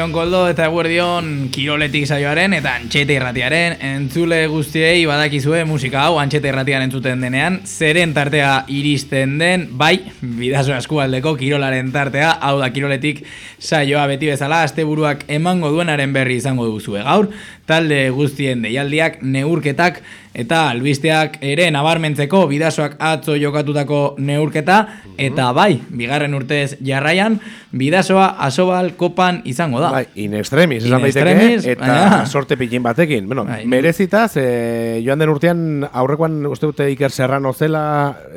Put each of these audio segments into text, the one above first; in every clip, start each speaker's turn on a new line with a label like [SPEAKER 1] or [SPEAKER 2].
[SPEAKER 1] Eguerdion koldo eta eguerdion kiroletik saioaren eta antxete irratiaren entzule guztiei badakizue musika hau antxete irratiaren entzuten denean. Zeren tartea iristen den bai bidazo eskualdeko kirolaren tartea hau da kiroletik saioa beti bezala asteburuak emango duenaren berri izango duzue gaur talde guztien deialdiak neurketak eta albisteak ere nabarmentzeko bidasoak atzo jokatutako neurketa eta bai, bigarren urtez jarraian bidasoa asobal kopan izango da.
[SPEAKER 2] Bai, in extremis, esan daiteke, eta baina. sorte pikin batekin. Bueno, bai. merezitaz, e, joan den urtean aurrekoan uste dute Iker Serrano zela,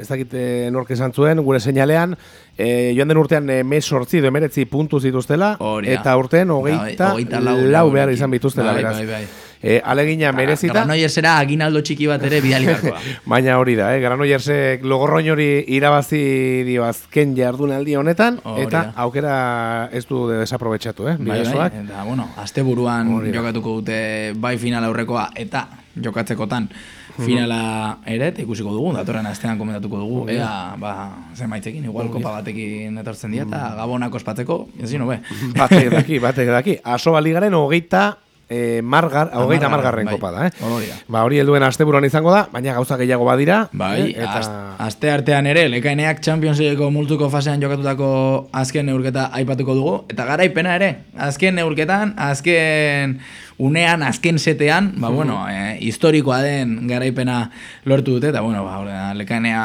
[SPEAKER 2] ez dakite nork esan zuen, gure seinalean, e, joan den urtean e, mes sortzi, emeretzi puntu zituztela, eta urtean hogeita, lau, behar izan bituztela. Bai, bai, bai. E, alegina merezita.
[SPEAKER 1] Granoyersera aginaldo txiki bat ere bidali
[SPEAKER 2] Baina hori da, eh? Granoyersek logorroin hori irabazi dio azken jardunaldi honetan, eta aukera ez du de desaprobetxatu, eh? Bai, bai,
[SPEAKER 1] eta, bueno, azte buruan jokatuko dute bai final aurrekoa, eta jokatzekotan finala ere, eta ikusiko dugu, datorren astean komentatuko dugu, ea, ba, zen igual kopa batekin etortzen dira, eta mm. gabonak ospatzeko, ez zinu, be.
[SPEAKER 2] Batek daki, batek daki. Aso baligaren hogeita e, margar, hogeita margarren bai. kopa da, eh? Ba, hori helduen asteburuan izango da, baina gauza gehiago badira.
[SPEAKER 1] Bai, eh? eta... aste artean ere, lekaineak Champions Leagueko multuko fasean jokatutako azken neurketa aipatuko dugu, eta garaipena ere, azken neurketan, azken unean, azken setean, ba, bueno, e, historikoa den garaipena lortu dute, eta, bueno, ba, lekainea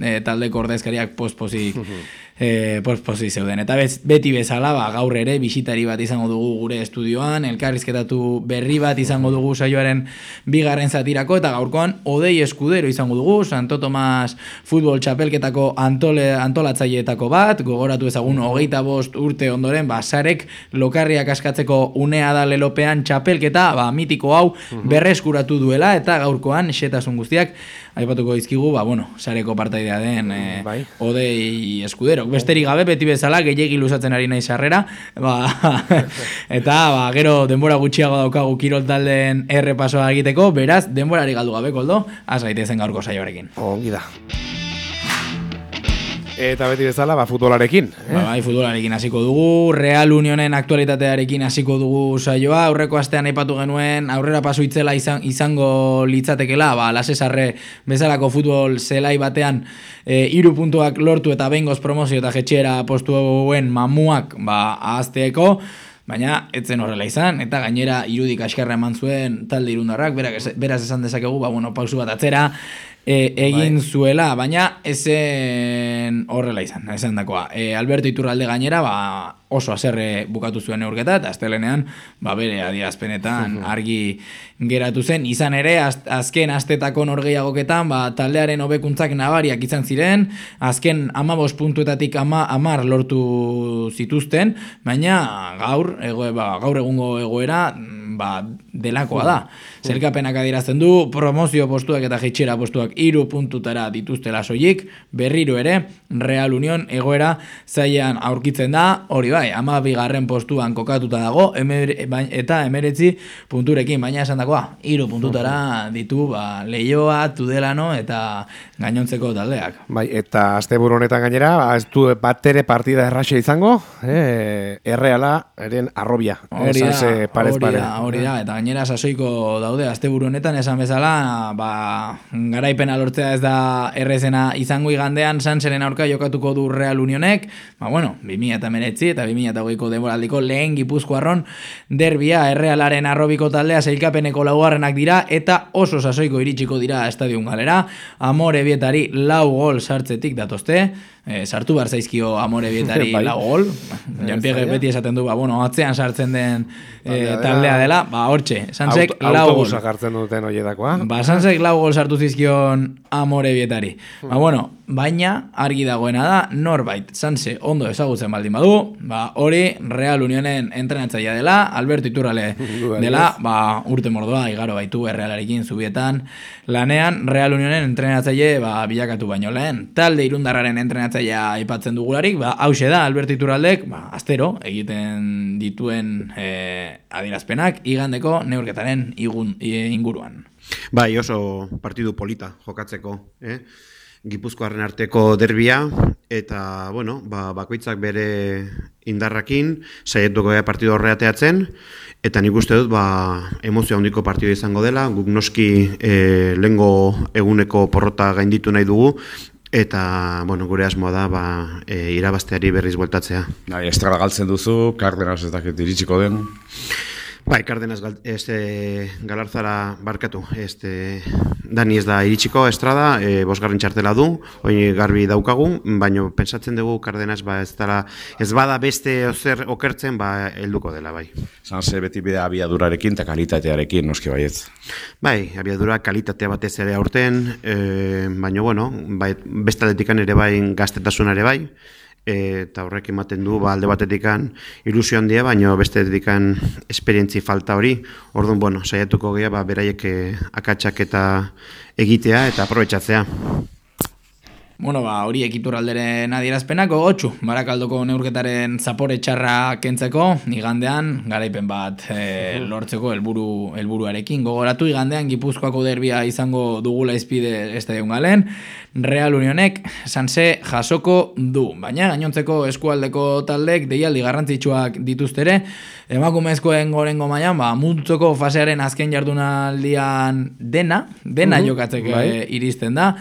[SPEAKER 1] e, taldeko ordezkariak pospozik e, pospozi zeuden. Eta bez, beti bezala, ba, gaur ere, bisitari bat izango dugu gure estudioan, elkarrizketatu berri bat izango dugu saioaren bigarren zatirako, eta gaurkoan, odei eskudero izango dugu, Santo Tomas futbol txapelketako antole, antolatzaietako bat, gogoratu ezagun hogeita bost urte ondoren, ba, sarek lokarriak askatzeko unea da lelopean txapelketa, ba, mitiko hau berreskuratu duela, eta gaurkoan, xetasun guztiak, aipatuko izkigu, ba, bueno, sareko partaidea den e, bai. odei eskuderok. Besterik gabe, beti bezala, gehiagi luzatzen ari nahi sarrera, ba, eta ba, gero denbora gutxiago daukagu kirol taldeen errepasoa egiteko, beraz, denborari galdu gabe, koldo, az gaitezen gaurko saioarekin.
[SPEAKER 2] Ongi da. Eta beti bezala, ba, futbolarekin.
[SPEAKER 1] Eh? Ba, bai, futbolarekin hasiko dugu, Real Unionen aktualitatearekin hasiko dugu saioa, aurreko astean aipatu genuen, aurrera pasu itzela izan, izango litzatekela, ba, lasesarre bezalako futbol zelai batean, e, iru puntuak lortu eta bengoz promozio eta jetxera postuen mamuak, ba, ahazteeko, Baina, etzen horrela izan, eta gainera irudik askarra eman zuen talde irundarrak, beraz esan dezakegu, ba, bueno, pausu bat atzera, e, egin bai. zuela, baina ezen horrela izan, esan dakoa. E, Alberto Iturralde gainera, ba, oso aserre bukatu zuen neurketa, eta astelenean, ba, bere adierazpenetan argi geratu zen, izan ere, azken astetako norgeiagoketan, ba, taldearen hobekuntzak nabariak izan ziren, azken amabos puntuetatik ama, amar lortu zituzten, baina gaur, ego, ba, gaur egungo egoera, ba, delakoa da. Zerkapenak adierazten du, promozio postuak eta jeitxera postuak iru puntutara dituztela soilik, berriro ere, Real Union egoera zailan aurkitzen da, hori bai, ama bigarren postuan kokatuta dago, bai, eta emeretzi punturekin, baina esan dagoa, iru puntutara ditu, ba, leioa, tudelano, eta gainontzeko taldeak.
[SPEAKER 2] Bai, eta azte honetan gainera, ba, ez du batere partida erraxe izango, eh, erreala, eren arrobia.
[SPEAKER 1] Hori da, hori da, eta gainera sasoiko daude, asteburu honetan esan bezala, ba, garaipena lortzea ez da errezena izango igandean, sanseren aurka jokatuko du Real Unionek, ba, bueno, 2000 eta meretzi, eta 2000 eta goiko demoraldiko lehen gipuzkoarron derbia errealaren arrobiko taldea zeilkapeneko laugarrenak dira, eta oso sasoiko iritsiko dira estadion galera, amore bietari lau gol sartzetik datozte, e, sartu behar zaizkio amore bietari bai. lau gol, Jean-Pierre beti esaten du, ba, bueno, atzean sartzen den e, taldea dela, ba, hortxe, sansek Auto, lau gol.
[SPEAKER 2] hartzen duten oiedakoa.
[SPEAKER 1] Ba, sansek lau gol sartu zizkion amore bietari. Ba, bueno, baina argi dagoena da, norbait, sanse ondo ezagutzen baldin badu, ba, hori Real Unionen entrenatzaia dela, Alberto Iturrale dela, ba, urte mordoa, igaro baitu errealarekin zubietan, lanean Real Unionen entrenatzaile ba, bilakatu baino lehen. Talde irundarraren entrenatzailea aipatzen dugularik, ba, hause da, Alberto Iturraldek, ba, astero, egiten dituen e, adirazpenak, igandeko neurketaren igun, inguruan.
[SPEAKER 3] Bai, oso partidu polita jokatzeko, eh? Gipuzkoaren arteko derbia, eta, bueno, ba, bakoitzak bere indarrakin, saietuko gara partidu horreateatzen, eta nik uste dut, ba, emozio handiko partidu izango dela, guk noski e, lengo eguneko porrota gainditu nahi dugu, eta, bueno, gure asmoa da, ba, e, irabazteari berriz bueltatzea.
[SPEAKER 4] Bai, estrara galtzen duzu, kardenas ez dakit iritsiko den.
[SPEAKER 3] Bai, Cardenas este, galarzara barkatu. Este, Dani ez da iritsiko estrada, e, bosgarren txartela du, hori garbi daukagu, baina pensatzen dugu Cardenas ba, ez, dara, ez bada beste ozer okertzen ba, helduko dela, bai.
[SPEAKER 4] Zan ze beti bide abiadurarekin eta kalitatearekin, noski baietz.
[SPEAKER 3] Bai, abiadura kalitatea batez ere aurten, e, baina bueno, bai, beste ere bai gaztetasuna ere bai, eta horrek ematen du ba, alde batetikan ilusio handia, baina bestetetikan esperientzi falta hori. Orduan, bueno, saiatuko gea, ba, beraiek eh, akatsak eta egitea eta aprobetsatzea.
[SPEAKER 1] Bueno, ba, hori ekitur alderen adierazpenak, gogotxu, barakaldoko neurketaren zapore txarra kentzeko, igandean, garaipen bat e, lortzeko helburu helburuarekin. Gogoratu, igandean, gipuzkoako derbia izango dugula izpide estadion galen, Real Unionek, sanse jasoko du, baina gainontzeko eskualdeko taldek, deialdi garrantzitsuak dituztere, emakumezkoen gorengo mailan, ba, muntzoko fasearen azken jardunaldian dena, dena jokatzeko bai. iristen da,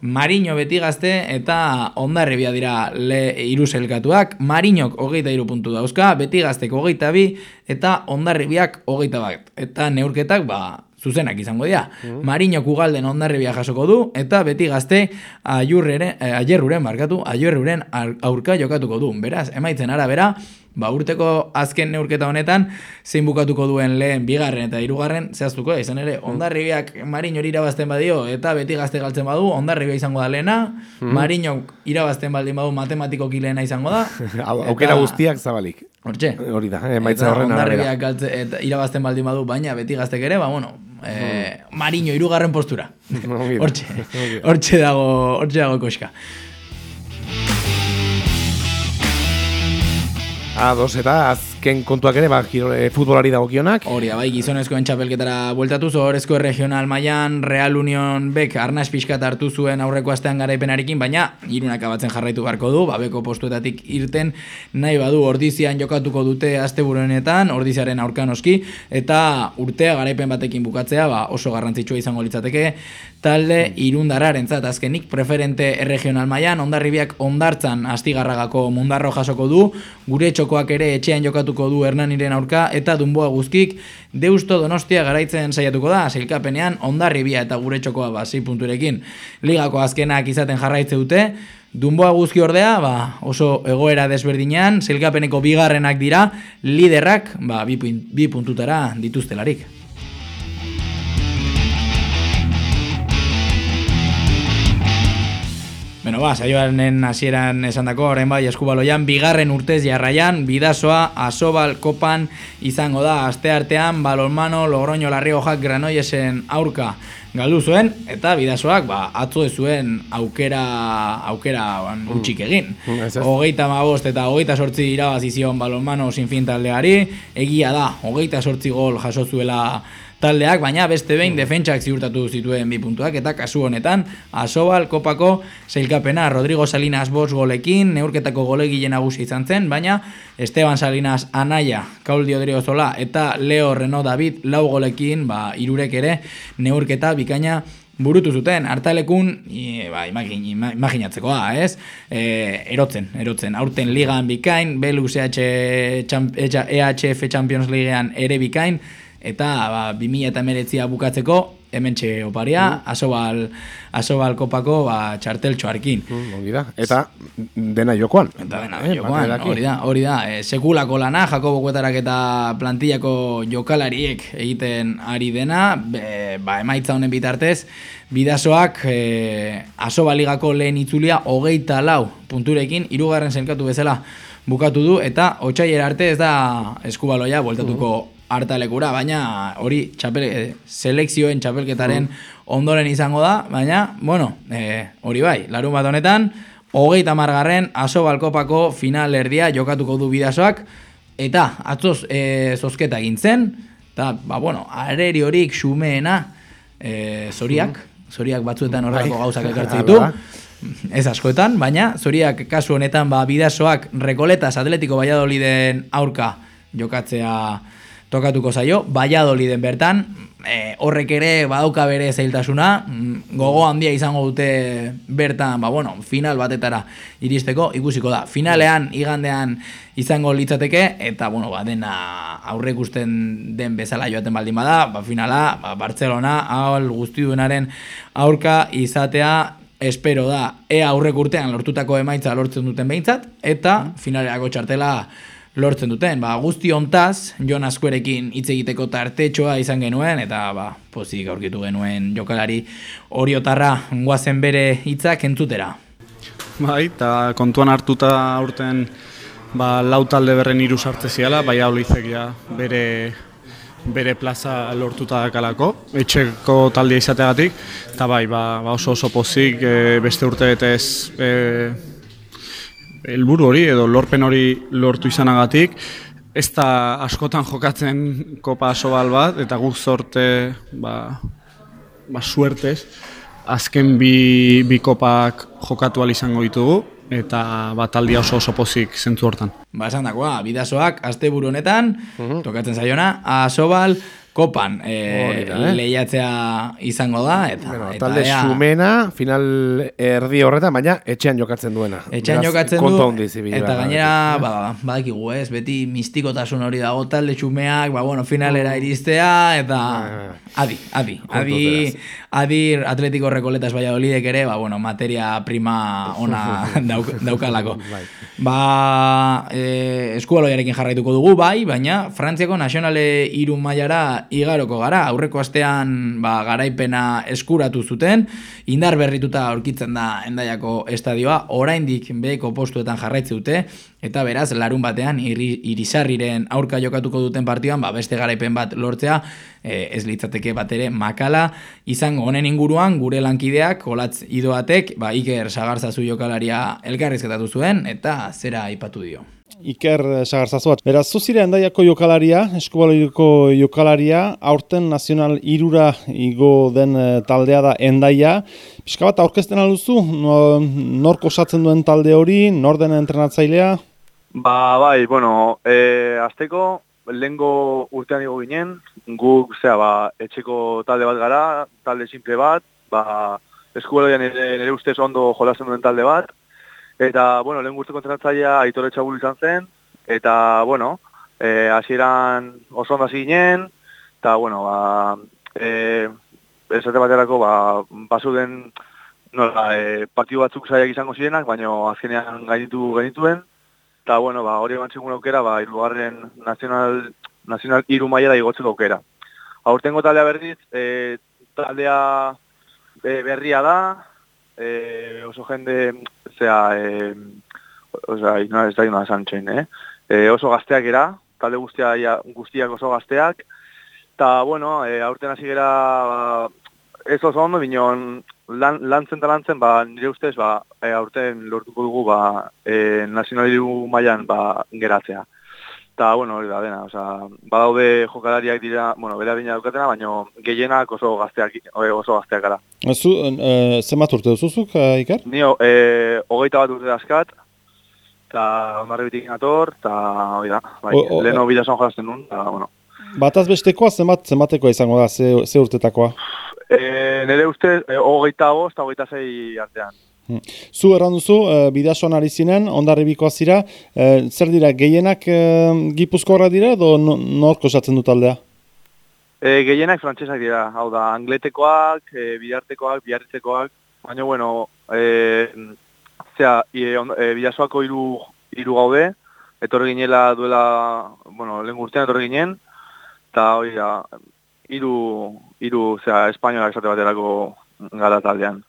[SPEAKER 1] Mariño beti gazte eta ondarribia dira le iruselkatuak. Mariñok hogeita iru puntu dauzka, beti gazteko hogeita bi eta ondarribiak hogeita bat. Eta neurketak, ba, zuzenak izango dira. Mm. Mariñok ugalden ondarribia jasoko du eta beti gazte aiurreren, eh, aierruren, markatu, aierruren aurka jokatuko du. Beraz, emaitzen arabera, ba, urteko azken neurketa honetan, zein bukatuko duen lehen bigarren eta hirugarren zehaztuko, izan ere, mm. ondarribiak marin hori irabazten badio, eta beti gazte galtzen badu, ondarribia izango da lehena, mm. marin irabazten baldin badu matematiko kilena izango da.
[SPEAKER 2] Aukera guztiak zabalik.
[SPEAKER 1] Hortxe.
[SPEAKER 2] Hori da, eh, maitza horren
[SPEAKER 1] Ondarribiak galtze, eta irabazten baldin badu, baina beti gaztek ere, ba, bueno, mm. mariño irugarren postura. Hortxe, hortxe dago, hortxe dago koska.
[SPEAKER 2] Ados eta azken kontuak ere, ba, e, futbolari dagokionak.
[SPEAKER 1] Hori, bai, gizonezkoen txapelketara bueltatu, zorezko regional mailan Real Union Bek arnaz pixkat hartu zuen aurreko astean garaipenarekin, baina irunak abatzen jarraitu beharko du, babeko postuetatik irten nahi badu ordizian jokatuko dute asteburuenetan, ordiziaren aurkanoski, eta urtea garaipen batekin bukatzea, ba, oso garrantzitsua izango litzateke, talde irundararen zat azkenik preferente regional mailan ondarribiak ondartzan astigarragako mundarro jasoko du gure txokoak ere etxean jokatuko du Hernaniren aurka eta dunboa guzkik deusto donostia garaitzen saiatuko da zilkapenean ondarribia eta gure txokoa ba, punturekin ligako azkenak izaten jarraitze dute Dunboa guzki ordea, ba, oso egoera desberdinean, zilkapeneko bigarrenak dira, liderrak, ba, bi, bi puntutara dituztelarik. Bueno, ba, saioaren hasieran esan dako, orain bai, eskubaloian, bigarren urtez jarraian, bidazoa, asobal, kopan, izango da, aste artean, balonmano, logroño, larri hojak, granoiesen aurka galdu zuen, eta bidazoak, ba, atzo zuen aukera, aukera, ban, mm. utxik egin. Mm, hogeita mabost eta hogeita sortzi irabazizion balonmano sinfin taldeari, egia da, hogeita sortzi gol jaso zuela taldeak, baina beste behin mm. defentsak ziurtatu zituen bi puntuak, eta kasu honetan, Asobal, Kopako, Zeilkapena, Rodrigo Salinas bos golekin, neurketako golegile nagusi izan zen, baina Esteban Salinas Anaia, Kaul Diodrio Zola, eta Leo Reno David lau golekin, ba, irurek ere, neurketa bikaina burutu zuten, hartalekun, e, ba, imagin, imaginatzekoa, ez? E, erotzen, erotzen, aurten ligan bikain, Belus EHF Champions Leaguean ere bikain, eta ba, 2000 eta meretzia bukatzeko, hemen txe oparia, mm. asobal, asobal kopako ba, txartel txoarkin.
[SPEAKER 2] Mm, da. Eta dena jokoan.
[SPEAKER 1] Eta dena eh, jokoan, hori da, hori da. E, sekulako lana, Jakobo Kuetarak eta plantillako jokalariek egiten ari dena, be, ba, emaitza honen bitartez, bidazoak e, asobaligako lehen itzulia hogeita lau punturekin, irugarren zenkatu bezala bukatu du, eta otxaiera arte ez da eskubaloia, voltatuko mm hartalekura, baina hori txapel, eh, selekzioen txapelketaren mm. ondoren izango da, baina, bueno, e, hori bai, larun bat honetan, hogeita margarren aso balkopako final erdia jokatuko du bidazoak, eta atzoz e, zozketa gintzen, eta, ba, bueno, areri horik xumeena, e, zoriak, mm. zoriak batzuetan bai. gauzak ekartzen ditu, ez askoetan, baina zoriak kasu honetan ba, bidasoak rekoletas atletiko Valladoliden aurka jokatzea tokatuko zaio, Valladoliden bertan, e, horrek ere badauka bere zailtasuna, mm, gogo handia izango dute bertan, ba, bueno, final batetara iristeko, ikusiko da. Finalean, igandean izango litzateke, eta, bueno, ba, dena aurre ikusten den bezala joaten baldin bada, ba, finala, ba, Barcelona, hau guzti duenaren aurka izatea, espero da, ea aurrek urtean lortutako emaitza lortzen duten behintzat, eta finaleako txartela, lortzen duten. Ba, guzti hontaz, Jon Azkuerekin hitz egiteko tartetxoa izan genuen, eta ba, pozik aurkitu genuen jokalari oriotarra guazen bere hitzak entzutera.
[SPEAKER 5] Bai, eta kontuan hartuta aurten ba, lau talde berren iru sartze ziala, bai hau bere, bere plaza lortuta dakalako, etxeko talde izateagatik, eta bai, ba, ba oso oso pozik, e, beste urte ez e, helburu hori edo lorpen hori lortu izanagatik, ez da askotan jokatzen kopa sobal bat, eta guk zorte, ba, ba suertez, azken bi, bi kopak jokatu izango ditugu, eta bat aldia oso oso pozik zentzu hortan.
[SPEAKER 1] Ba, esan dagoa, bidazoak, azte buru honetan, uh tokatzen zaiona, asobal, kopan e, eh? lehiatzea izango da. Eta,
[SPEAKER 2] bueno, eta talde ea, sumena, final erdi horretan, baina etxean jokatzen duena.
[SPEAKER 1] Etxean jokatzen du, eta gainera, ba, badakigu ez, beti mistikotasun hori dago talde xumeak, ba, bueno, finalera mm. iristea, eta adi, adi, adi, adi atletiko rekoletas baia olidek ere, ba, bueno, materia prima ona dauk, daukalako. Bai. Ba, e, eskualoiarekin jarraituko dugu, bai, baina Frantziako nazionale irun mailara igaroko gara, aurreko astean ba, garaipena eskuratu zuten, indar berrituta aurkitzen da endaiako estadioa, oraindik beheko postuetan jarraitze dute, eta beraz, larun batean, irisarriren aurka jokatuko duten partioan, ba, beste garaipen bat lortzea, e, ez litzateke bat ere makala, izango honen inguruan, gure lankideak, olatz idoatek, ba, Iker Sagarzazu jokalaria elkarrizketatu zuen, eta zera aipatu dio.
[SPEAKER 6] Iker Sagarzazuat. Beraz, zuzire endaiako jokalaria, eskubaloiko jokalaria, aurten nazional irura igo den eh, taldea da endaia. Piska bat, aurkezten aluzu, norko osatzen duen talde hori, nor den entrenatzailea?
[SPEAKER 7] Ba, bai, bueno, e, azteko, lehengo urtean igo ginen, guk, zera, ba, etxeko talde bat gara, talde simple bat, ba, eskubaloian nire, nire ustez ondo jolazen duen talde bat, Eta, bueno, lehen guztu kontratzaia Aitor Etxabul izan zen, eta, bueno, e, hasieran oso ondo ginen, eta, bueno, ba, e, esate baterako, ba, basu den, nola, e, batzuk zaiak izango zirenak, baina azkenean gainitu genituen, eta, bueno, ba, hori eman txegun aukera, ba, irugarren nazional, nazional iru maia da igotzeko aukera. Aurtengo taldea berdiz, e, taldea e, berria da, e, oso jende, zera, e, oza, no, ez da ino eh? E, oso gazteak era, talde guztia, guztiak oso gazteak, eta, bueno, e, aurten hasi gera, ba, ez oso ondo, bineon, lan, lantzen eta lantzen, ba, nire ustez, ba, e, aurten lortuko dugu, ba, e, nazionaliru mailan ba, geratzea. Eta, bueno, hori da, dena, oza, badaude jokalariak dira, bueno, bera bina dukatena, baina gehienak oso gazteak, oso gazteak gara.
[SPEAKER 6] Zu, e, zenbat urte duzuzuk, uh, Iker?
[SPEAKER 7] Nio, e, hogeita bat urte dazkat, eta ondarri bitik inator, eta, hori da, bai, leheno bidazoan jolazten nun, eta, bueno.
[SPEAKER 6] Bataz bestekoa, zenbat, zenbatekoa izango da, ze, ze urtetakoa?
[SPEAKER 7] E, nire uste, e, hogeita bost, hogeita zei artean.
[SPEAKER 6] Zu erran duzu, e, bidasoan ari zinen, ondarri bikoa zira, e, zer dira, gehienak e, gipuzko dira edo norko esatzen dut aldea?
[SPEAKER 7] E, gehienak frantsesak dira, hau da, angletekoak, e, bidartekoak, biarritzekoak, baina, bueno, e, zera, e, e, bidasoako iru, iru gaude, etorri ginela duela, bueno, lehen gurtean etorri ginen, eta hori da, iru, iru, zera, espainoak esate baterako gara taldean.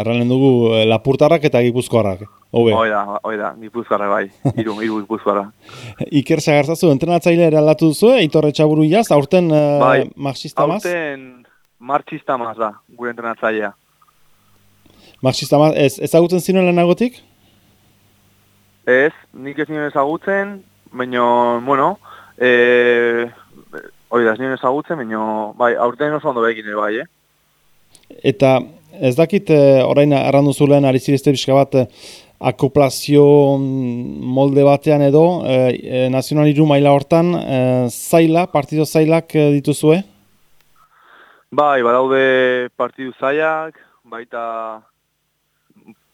[SPEAKER 6] Arralen dugu eh, lapurtarrak eta gipuzkoarrak.
[SPEAKER 7] Hoi da, hoi da, gipuzkoarrak bai, iru, iru gipuzkoarrak.
[SPEAKER 6] Iker zagartzazu, entrenatzaile eraldatu duzu, eitorre txaburu jaz, aurten uh, bai, maz?
[SPEAKER 7] Aurten marxista maz da, gure entrenatzailea.
[SPEAKER 6] Marxista maz, ez, ezagutzen zinuen lehenagotik?
[SPEAKER 7] Ez, nik ez nien ezagutzen, baina, bueno, e, hoi da, ez nien ezagutzen, baina, bai, aurten oso ondo bekin bai, eh?
[SPEAKER 6] Eta Ez dakit, eh, orain errandu zulen, ari zirezte pixka bat, eh, akoplazio molde batean edo, eh, nazionaliru maila hortan, eh, zaila, partido zailak dituzue?
[SPEAKER 7] Bai, badaude partidu zailak, baita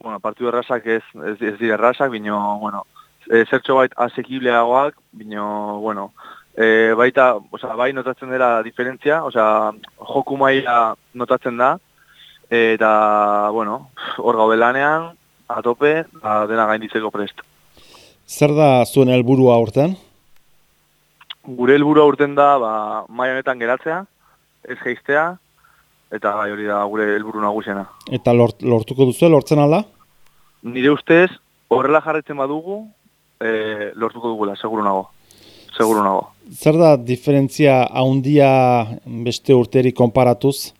[SPEAKER 7] bueno, partidu errasak ez, ez, ez dira errasak, bino, bueno, e, zertxo bait asekibleagoak, bino, bueno, e, baita, oza, bai notatzen dela diferentzia, oza, joku maila notatzen da, eta, bueno, hor gaude lanean, atope, da, dena gainditzeko prest.
[SPEAKER 6] Zer da zuen helburua urten?
[SPEAKER 7] Gure helburua urten da, ba, mai honetan geratzea, ez geiztea, eta bai hori da gure helburu nagusiena.
[SPEAKER 6] Eta lort, lortuko duzu, lortzen ala?
[SPEAKER 7] Nire ustez, horrela jarretzen badugu, e, lortuko dugula, seguru nago. Seguru nago.
[SPEAKER 6] Zer da diferentzia haundia beste urteri konparatuz?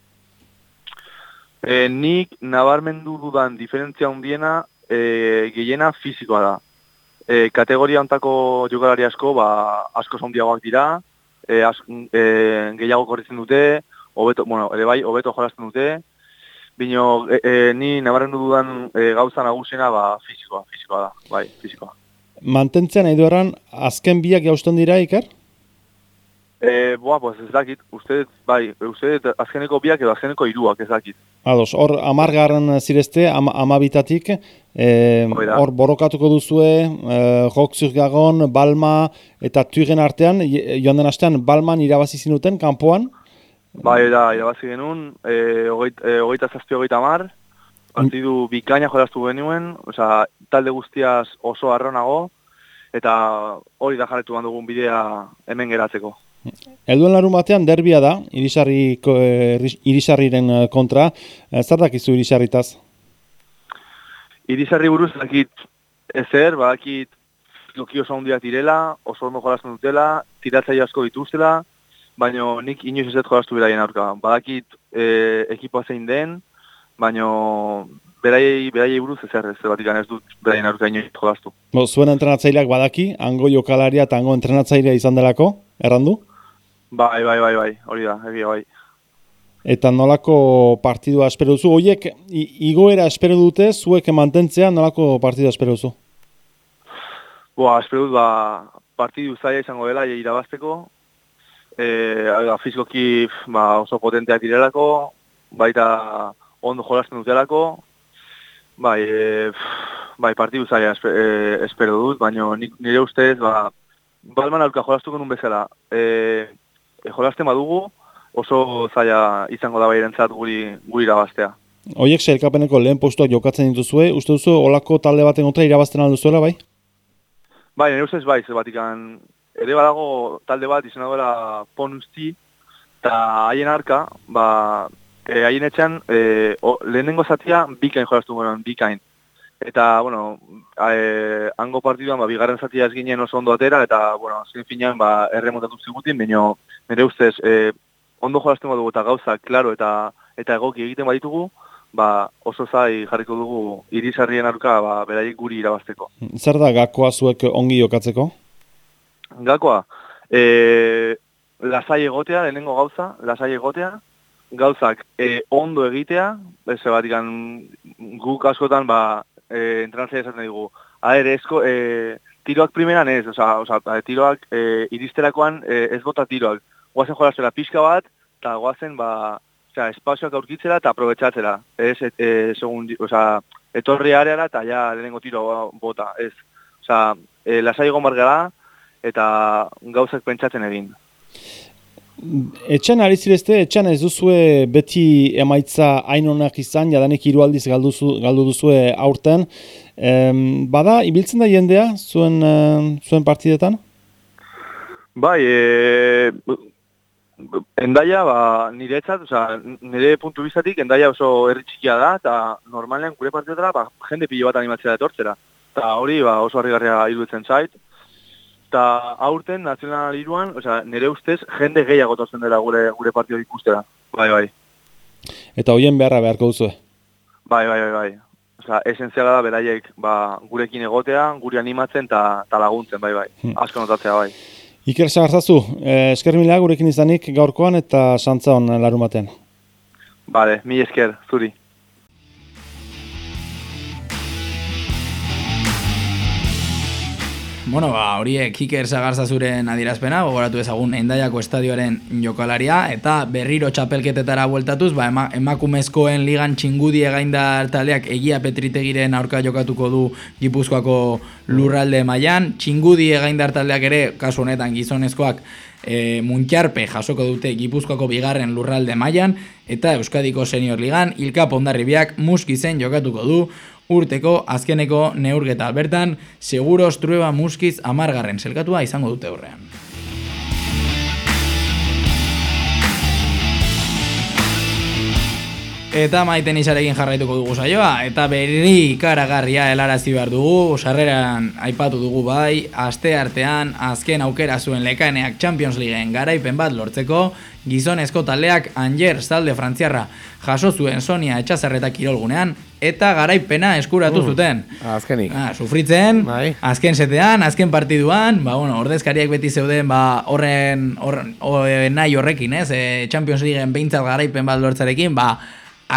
[SPEAKER 7] E, nik nabarmendu dudan diferentzia haundiena e, gehiena fizikoa da. E, kategoria ontako jokalari asko, ba, asko zaundiagoak dira, e, as, e, gehiago korritzen dute, hobeto, bueno, ere bai, hobeto jolazten dute, bino, e, e, ni nabarren dudan e, gauza nagusiena, ba, fizikoa, fizikoa da, bai, fizikoa.
[SPEAKER 6] Mantentzen nahi dueran, azken biak jausten dira, Iker?
[SPEAKER 7] E, boa, pues ez dakit, uste, bai, uste, azkeneko biak edo azkeneko iruak ez dakit.
[SPEAKER 6] Ados, hor, amargarren zirezte, am, amabitatik, e, hor borokatuko duzue, e, Roksur Gagon, Balma eta Turen artean, joan den astean, Balman irabazi zinuten, kanpoan?
[SPEAKER 7] Bai, da, irabazi genuen, e, hogeita e, zazpi hogeita mar, partidu bikaina jolaztu genuen, oza, talde guztiaz oso arronago, eta hori da jarretu dugun bidea hemen geratzeko.
[SPEAKER 6] Elduen larun batean derbia da, irisarri, e, irisarriren e, kontra, zer dakizu irisarritaz?
[SPEAKER 7] Irisarri buruz dakit ezer, badakit lokio zaundiak direla, oso ondo jolazten dutela, tiratzaile asko dituztela, baina nik inoiz ez dut jolaztu beraien aurka. Badakit e, ekipoa zein den, baina beraiei, beraiei buruz ez errez, bat ez dut beraien aurka inoiz jolaztu.
[SPEAKER 6] Bo, zuen entrenatzaileak badaki, hango jokalaria eta hango entrenatzailea izan delako, errandu?
[SPEAKER 7] Bai, bai, bai, bai, hori da, egia bai.
[SPEAKER 6] Eta nolako partidua espero duzu? Oiek, igoera espero dute, zuek mantentzea, nolako partidua espero duzu?
[SPEAKER 7] Boa, espero dut, ba, partidu zaila izango dela, irabazteko, e, aga, fizikoki ba, oso potenteak direlako, baita ondo jolasten dutelako, bai, e, bai partidu zaila e, espero dut, baina nire ustez, ba, balman aurka jolastuko nun bezala, e, e, jolasten badugu, oso zaila izango da bairen guri, guri irabaztea.
[SPEAKER 6] Oiek zelkapeneko lehen postuak jokatzen dituzue, uste duzu olako talde baten kontra irabazten alduzuela, bai?
[SPEAKER 7] Bai, nire ustez bai, ze batikan ere badago talde bat izan dela Ponusti eta haien arka, ba, e, haien etxan e, lehenengo zatia bikain jolaztu garen, bikain. Eta, bueno, e, hango partiduan, ba, bigarren zatia ez ginen oso ondo atera, eta, bueno, zen finean, ba, erremotatu zigutin, baina, nire ustez, e, ondo jolazten dugu eta gauza, klaro, eta eta egoki egiten baditugu, ba, oso zai jarriko dugu irisarrien aurka, ba, beraiek guri irabazteko.
[SPEAKER 6] Zer da gakoa zuek ongi jokatzeko?
[SPEAKER 7] gakoa, e, lasai egotea, lehenengo gauza, lasai egotea, gauzak e, ondo egitea, beste bat ikan guk askotan, ba, e, entranatzea esaten dugu, aher, esko, e, tiroak primeran ez, oza, oza, tiroak e, iristerakoan e, ez gota tiroak, guazen jolaztela pixka bat, eta guazen, ba, oza, espazioak aurkitzera eta aprobetsatzera, ez, e, e, segun, oza, etorri areara eta ja lehenengo tiro bota, ez, oza, e, lasai egon bargara, eta gauzak pentsatzen egin.
[SPEAKER 6] Etxan ari zirezte, etxan ez duzue beti emaitza hain izan, jadanik hiru aldiz galdu, galdu duzue aurten. bada, ibiltzen da jendea zuen, zuen partidetan?
[SPEAKER 7] Bai, e, endaia, ba, nire etzat, oza, nire puntu bizatik, endaia oso herri txikia da, eta normalean gure partidetara, ba, jende pilo bat animatzea etortzera. Eta hori, ba, oso harrigarria iruditzen zait, eta aurten nazional iruan, osea, nire ustez, jende gehiago tozen dela gure, gure partio ikustera. Bai, bai.
[SPEAKER 6] Eta hoien beharra beharko duzu?
[SPEAKER 7] Bai, bai, bai, bai. Osea, esentziala da beraiek ba, gurekin egotea, guri animatzen eta laguntzen, bai, bai. Hmm. Asko notatzea, bai.
[SPEAKER 6] Iker zagartzazu, eh, esker mila gurekin izanik gaurkoan eta santza hon larumaten.
[SPEAKER 7] Bale, mi esker, zuri.
[SPEAKER 1] Bueno, ba, horiek Iker Zagarzazuren adierazpena, gogoratu ezagun endaiako estadioaren jokalaria, eta berriro txapelketetara bueltatuz, ba, emakumezkoen ligan txingudi egaindar taldeak egia petritegiren aurka jokatuko du Gipuzkoako lurralde mailan. Txingudi egaindar taldeak ere, kasu honetan gizonezkoak, e, muntxarpe jasoko dute Gipuzkoako bigarren lurralde mailan eta Euskadiko senior ligan, Ilka Pondarribiak muskizen jokatuko du, urteko azkeneko neurgeta bertan, seguros trueba muskiz amargarren zelkatua izango dute horrean. Eta maiten izarekin jarraituko dugu saioa, eta berri karagarria helarazi behar dugu, sarreran aipatu dugu bai, aste artean azken aukera zuen lekaeneak Champions Leagueen garaipen bat lortzeko, gizonezko taldeak Anger talde frantziarra jaso zuen Sonia etxazarreta kirolgunean, eta garaipena eskuratu mm, zuten.
[SPEAKER 2] Azkenik.
[SPEAKER 1] Ah, sufritzen, bai. azken setean, azken partiduan, ba, bueno, ordezkariak beti zeuden, ba, horren, horren, nahi horrekin, ez, e, Champions Leagueen behintzat garaipen bat lortzarekin, ba,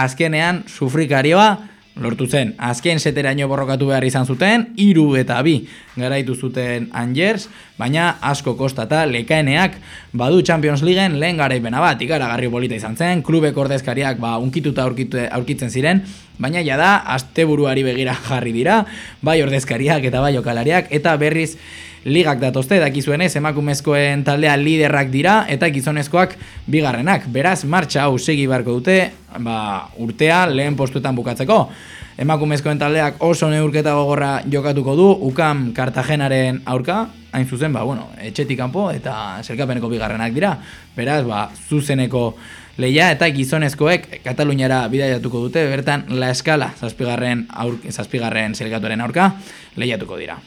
[SPEAKER 1] azkenean sufrikarioa lortu zen. Azken seteraino borrokatu behar izan zuten, iru eta bi garaitu zuten Angers, baina asko kostata lekaeneak badu Champions Leagueen lehen garaipena bat, ikaragarri bolita izan zen, klubek ordezkariak ba, unkituta aurkitzen ziren, baina jada, asteburuari begira jarri dira, bai ordezkariak eta bai okalariak, eta berriz ligak datozte, dakizuen ez, emakumezkoen taldea liderrak dira, eta gizonezkoak bigarrenak. Beraz, martxa hau segi barko dute, ba, urtea lehen postuetan bukatzeko. Emakumezkoen taldeak oso neurketa gogorra jokatuko du, ukam Kartagenaren aurka, hain zuzen, ba, bueno, etxetik kanpo eta zelkapeneko bigarrenak dira. Beraz, ba, zuzeneko leia eta gizonezkoek Kataluniara bidaiatuko dute, bertan la eskala zazpigarren, aur, zazpigarren zelkatuaren aurka lehiatuko dira.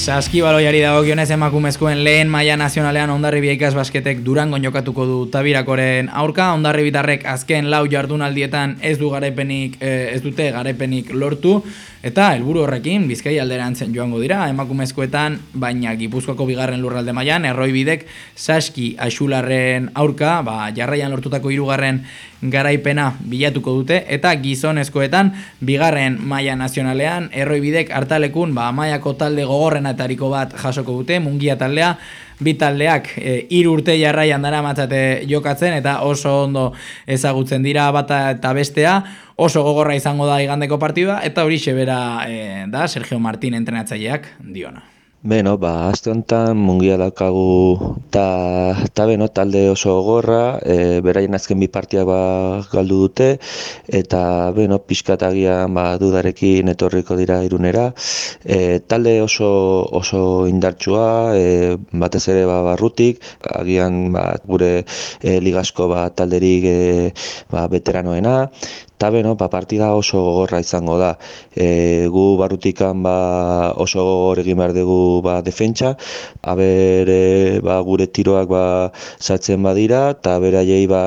[SPEAKER 1] Saskibaloiari dago gionez emakumezkoen lehen maia nazionalean ondarri biekaz basketek durango jokatuko du tabirakoren aurka. Ondarri bitarrek azken lau jardunaldietan ez du garaipenik, eh, ez dute garaipenik lortu. Eta helburu horrekin bizkai alderantzen joango dira emakumezkoetan, baina Gipuzkoako bigarren lurralde mailan erroi bidek Saski Axularren aurka, ba, jarraian lortutako hirugarren garaipena bilatuko dute eta gizonezkoetan bigarren maila nazionalean erroi bidek hartalekun ba mailako talde gogorrenatariko bat jasoko dute mungia taldea bi taldeak e, urte jarraian dara matzate jokatzen eta oso ondo ezagutzen dira bata eta bestea oso gogorra izango da igandeko partida eta hori bera e, da Sergio Martín entrenatzaileak diona.
[SPEAKER 8] Beno, ba, azte honetan mungia daukagu ta, ta beno, talde oso gorra, e, beraien azken bi partiak ba, galdu dute, eta beno, pixkatagian ba, dudarekin etorriko dira irunera. E, talde oso, oso indartsua, e, batez ere ba, barrutik, agian ba, gure e, ligasko ba, talderik e, ba, veteranoena, Eta beno, ba, partida oso gogorra izango da. E, gu barrutikan ba, oso gogor egin behar dugu ba, defentsa, haber e, ba, gure tiroak ba, sartzen badira, eta beraiei ba,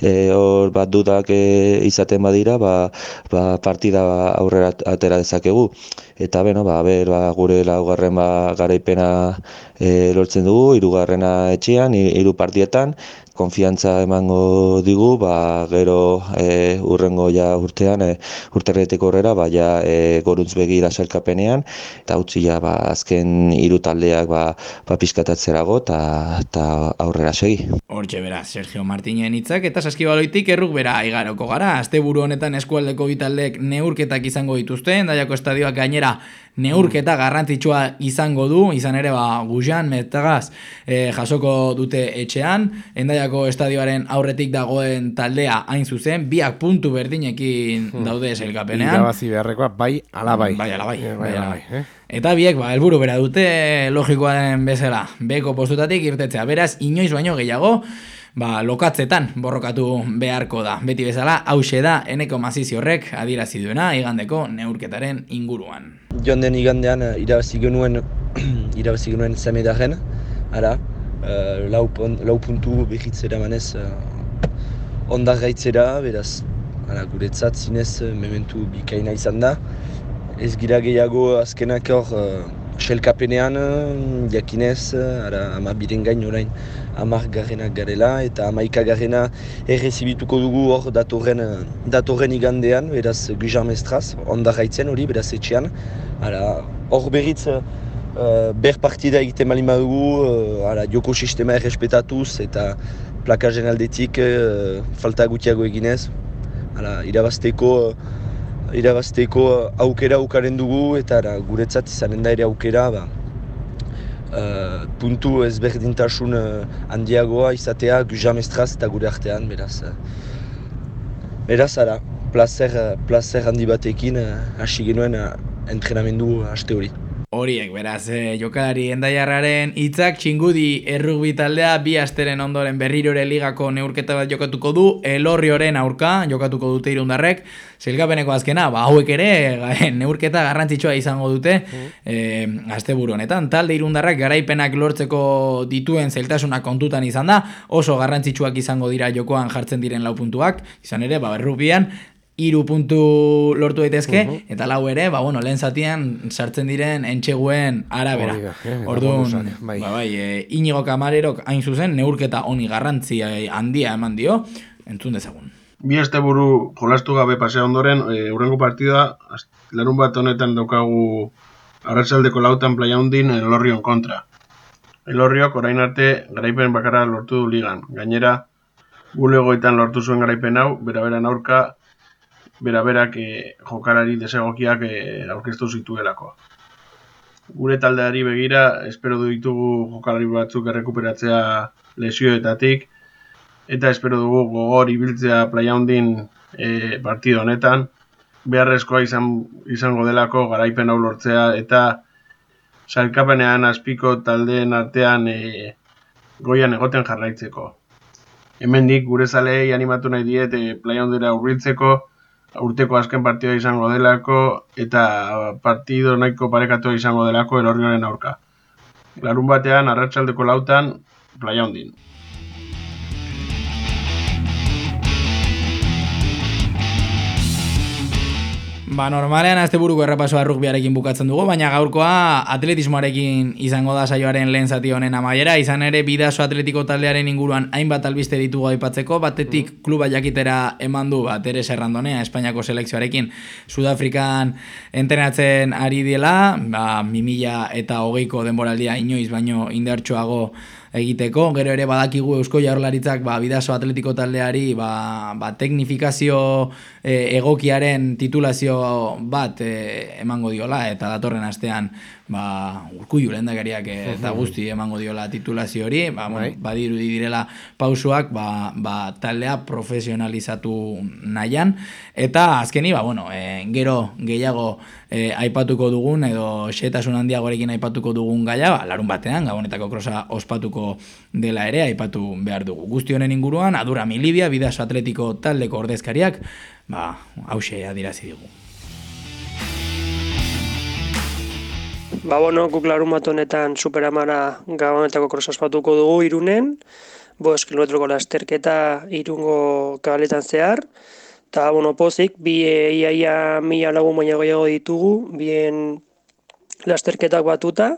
[SPEAKER 8] e, hor bat dudak e, izaten badira, ba, ba, partida aurrera atera dezakegu. Eta beno, ba, ber, ba, gure laugarren ba, garaipena e, lortzen dugu, hirugarrena etxean, hiru partietan, konfiantza emango digu, ba, gero e, urrengo ja urtean, e, urterreteko horrera, ba, ja, e, goruntz begira selkapenean, eta utzi ja, ba, azken hiru taldeak ba, ba pizkatatzerago eta aurrera segi.
[SPEAKER 1] Hortxe bera, Sergio Martinen hitzak eta saskibaloitik erruk bera igaroko gara. Azte buru honetan eskualdeko bitaldek neurketak izango dituzte, endaiako estadioak gainera neurketa garrantzitsua izango du, izan ere ba, gujan, metagaz, e, jasoko dute etxean, endaiako estadioaren aurretik dagoen taldea hain zuzen, biak puntu berdinekin hmm. daude eselkapenean.
[SPEAKER 2] Irabazi beharrekoa, bai, alabai.
[SPEAKER 1] Bai, alabai. bai, bai, bai, eh? Eta biek, ba, helburu bera dute, logikoaren bezala, beko postutatik irtetzea. Beraz, inoiz baino gehiago, ba, lokatzetan borrokatu beharko da. Beti bezala, hause da, eneko mazizi horrek adirazi duena igandeko neurketaren inguruan.
[SPEAKER 9] Joan den igandean eh, irabazi genuen, irabazi genuen zemedaren, ara, uh, lau, lau puntu behitzera manez uh, ondar gaitzera, beraz, ara, guretzat zinez, mementu bikaina izan da. Ez gira gehiago azkenak hor, uh, selkapenean, jakinez, ara, ama biren gain orain amak garrenak garela, eta amaika garrena errezibituko dugu hor datorren, datorren igandean, beraz Gujar Mestraz, onda gaitzen hori, beraz etxean. Hor berriz, uh, ber partida egiten malin badugu, uh, joko sistema errespetatuz eta plakajen aldetik uh, falta gutiago eginez. Ara, irabazteko, irabazteko aukera aukaren dugu eta ara, guretzat izanen da ere aukera ba, uh, puntu ezberdintasun uh, handiagoa izatea gujamestraz eta gure artean, beraz. Uh, beraz, ara, placer, placer handi batekin hasi uh, genuen uh, entrenamendu haste hori.
[SPEAKER 1] Horiek, beraz, e, jokalari endaiarraren hitzak txingudi errugbi taldea bi asteren ondoren berrirore ligako neurketa bat jokatuko du, elorrioren aurka jokatuko dute irundarrek, zilgapeneko azkena, ba, hauek ere neurketa garrantzitsua izango dute mm. e, honetan. Talde irundarrak garaipenak lortzeko dituen zeltasuna kontutan izan da, oso garrantzitsuak izango dira jokoan jartzen diren laupuntuak, izan ere, ba, errubian, iru puntu lortu daitezke, uh eta lau ere, ba, bueno, lehen zatian sartzen diren entxeguen arabera. Eh, Orduan, bai, ba, bai e, inigo kamarerok hain zuzen, neurketa honi garrantzi handia eman dio, entzun dezagun.
[SPEAKER 10] Bi este buru jolastu gabe pasea ondoren, e, urrengo partida, larun bat honetan daukagu arratsaldeko lautan playa hundin elorrion kontra. Elorriok orain arte garaipen bakarra lortu du ligan. Gainera, bulegoetan lortu zuen garaipen hau, bera-beran aurka, bera-berak e, jokalari desegokiak e, aurkeztu zituelako. Gure taldeari begira, espero du ditugu jokalari batzuk errekuperatzea lesioetatik, eta espero dugu gogor ibiltzea playa hondin e, partido honetan, beharrezkoa izan, izango delako garaipen hau lortzea, eta salkapenean azpiko taldeen artean e, goian egoten jarraitzeko. Hemendik gure zalei animatu nahi diet e, playa hondira urbiltzeko, urteko azken partida izango delako eta partido nahiko parekatu izango delako erorrioaren aurka. Larun batean, arratsaldeko lautan, playa hondin.
[SPEAKER 1] Ba, normalean azte buruko errepasoa rugbiarekin bukatzen dugu, baina gaurkoa atletismoarekin izango da saioaren lehen zati honen amaiera, izan ere bidazo atletiko taldearen inguruan hainbat albiste ditugu aipatzeko, batetik mm. kluba jakitera eman du, bat ere serrandonea, Espainiako selekzioarekin, Sudafrikan entrenatzen ari diela, ba, mimila eta hogeiko denboraldia inoiz, baino indartsuago egiteko, gero ere badakigu Eusko Jaurlaritzak ba bidaso atletiko taldeari ba, ba teknifikazio e, egokiaren titulazio bat e, emango diola eta datorren astean ba, urkuiu lehendakariak eta guzti emango diola titulazio hori, ba, bueno, bai. badiru direla pausuak ba, ba, taldea profesionalizatu nahian, eta azkeni, ba, bueno, e, gero gehiago e, aipatuko dugun, edo xetasun handiagorekin aipatuko dugun gaia, ba, larun batean, gabonetako krosa ospatuko dela ere, aipatu behar dugu. Guzti honen inguruan, adura milibia, bidazo atletiko taldeko ordezkariak, ba, hause adirazi dugu.
[SPEAKER 11] Ba, bueno, guk larun bat honetan superamara gabonetako krosaspatuko dugu irunen, boz kilometroko lasterketa irungo kabaletan zehar, eta, bueno, pozik, bi iaia ia, mila lagun baina gehiago ditugu, bien lasterketak batuta,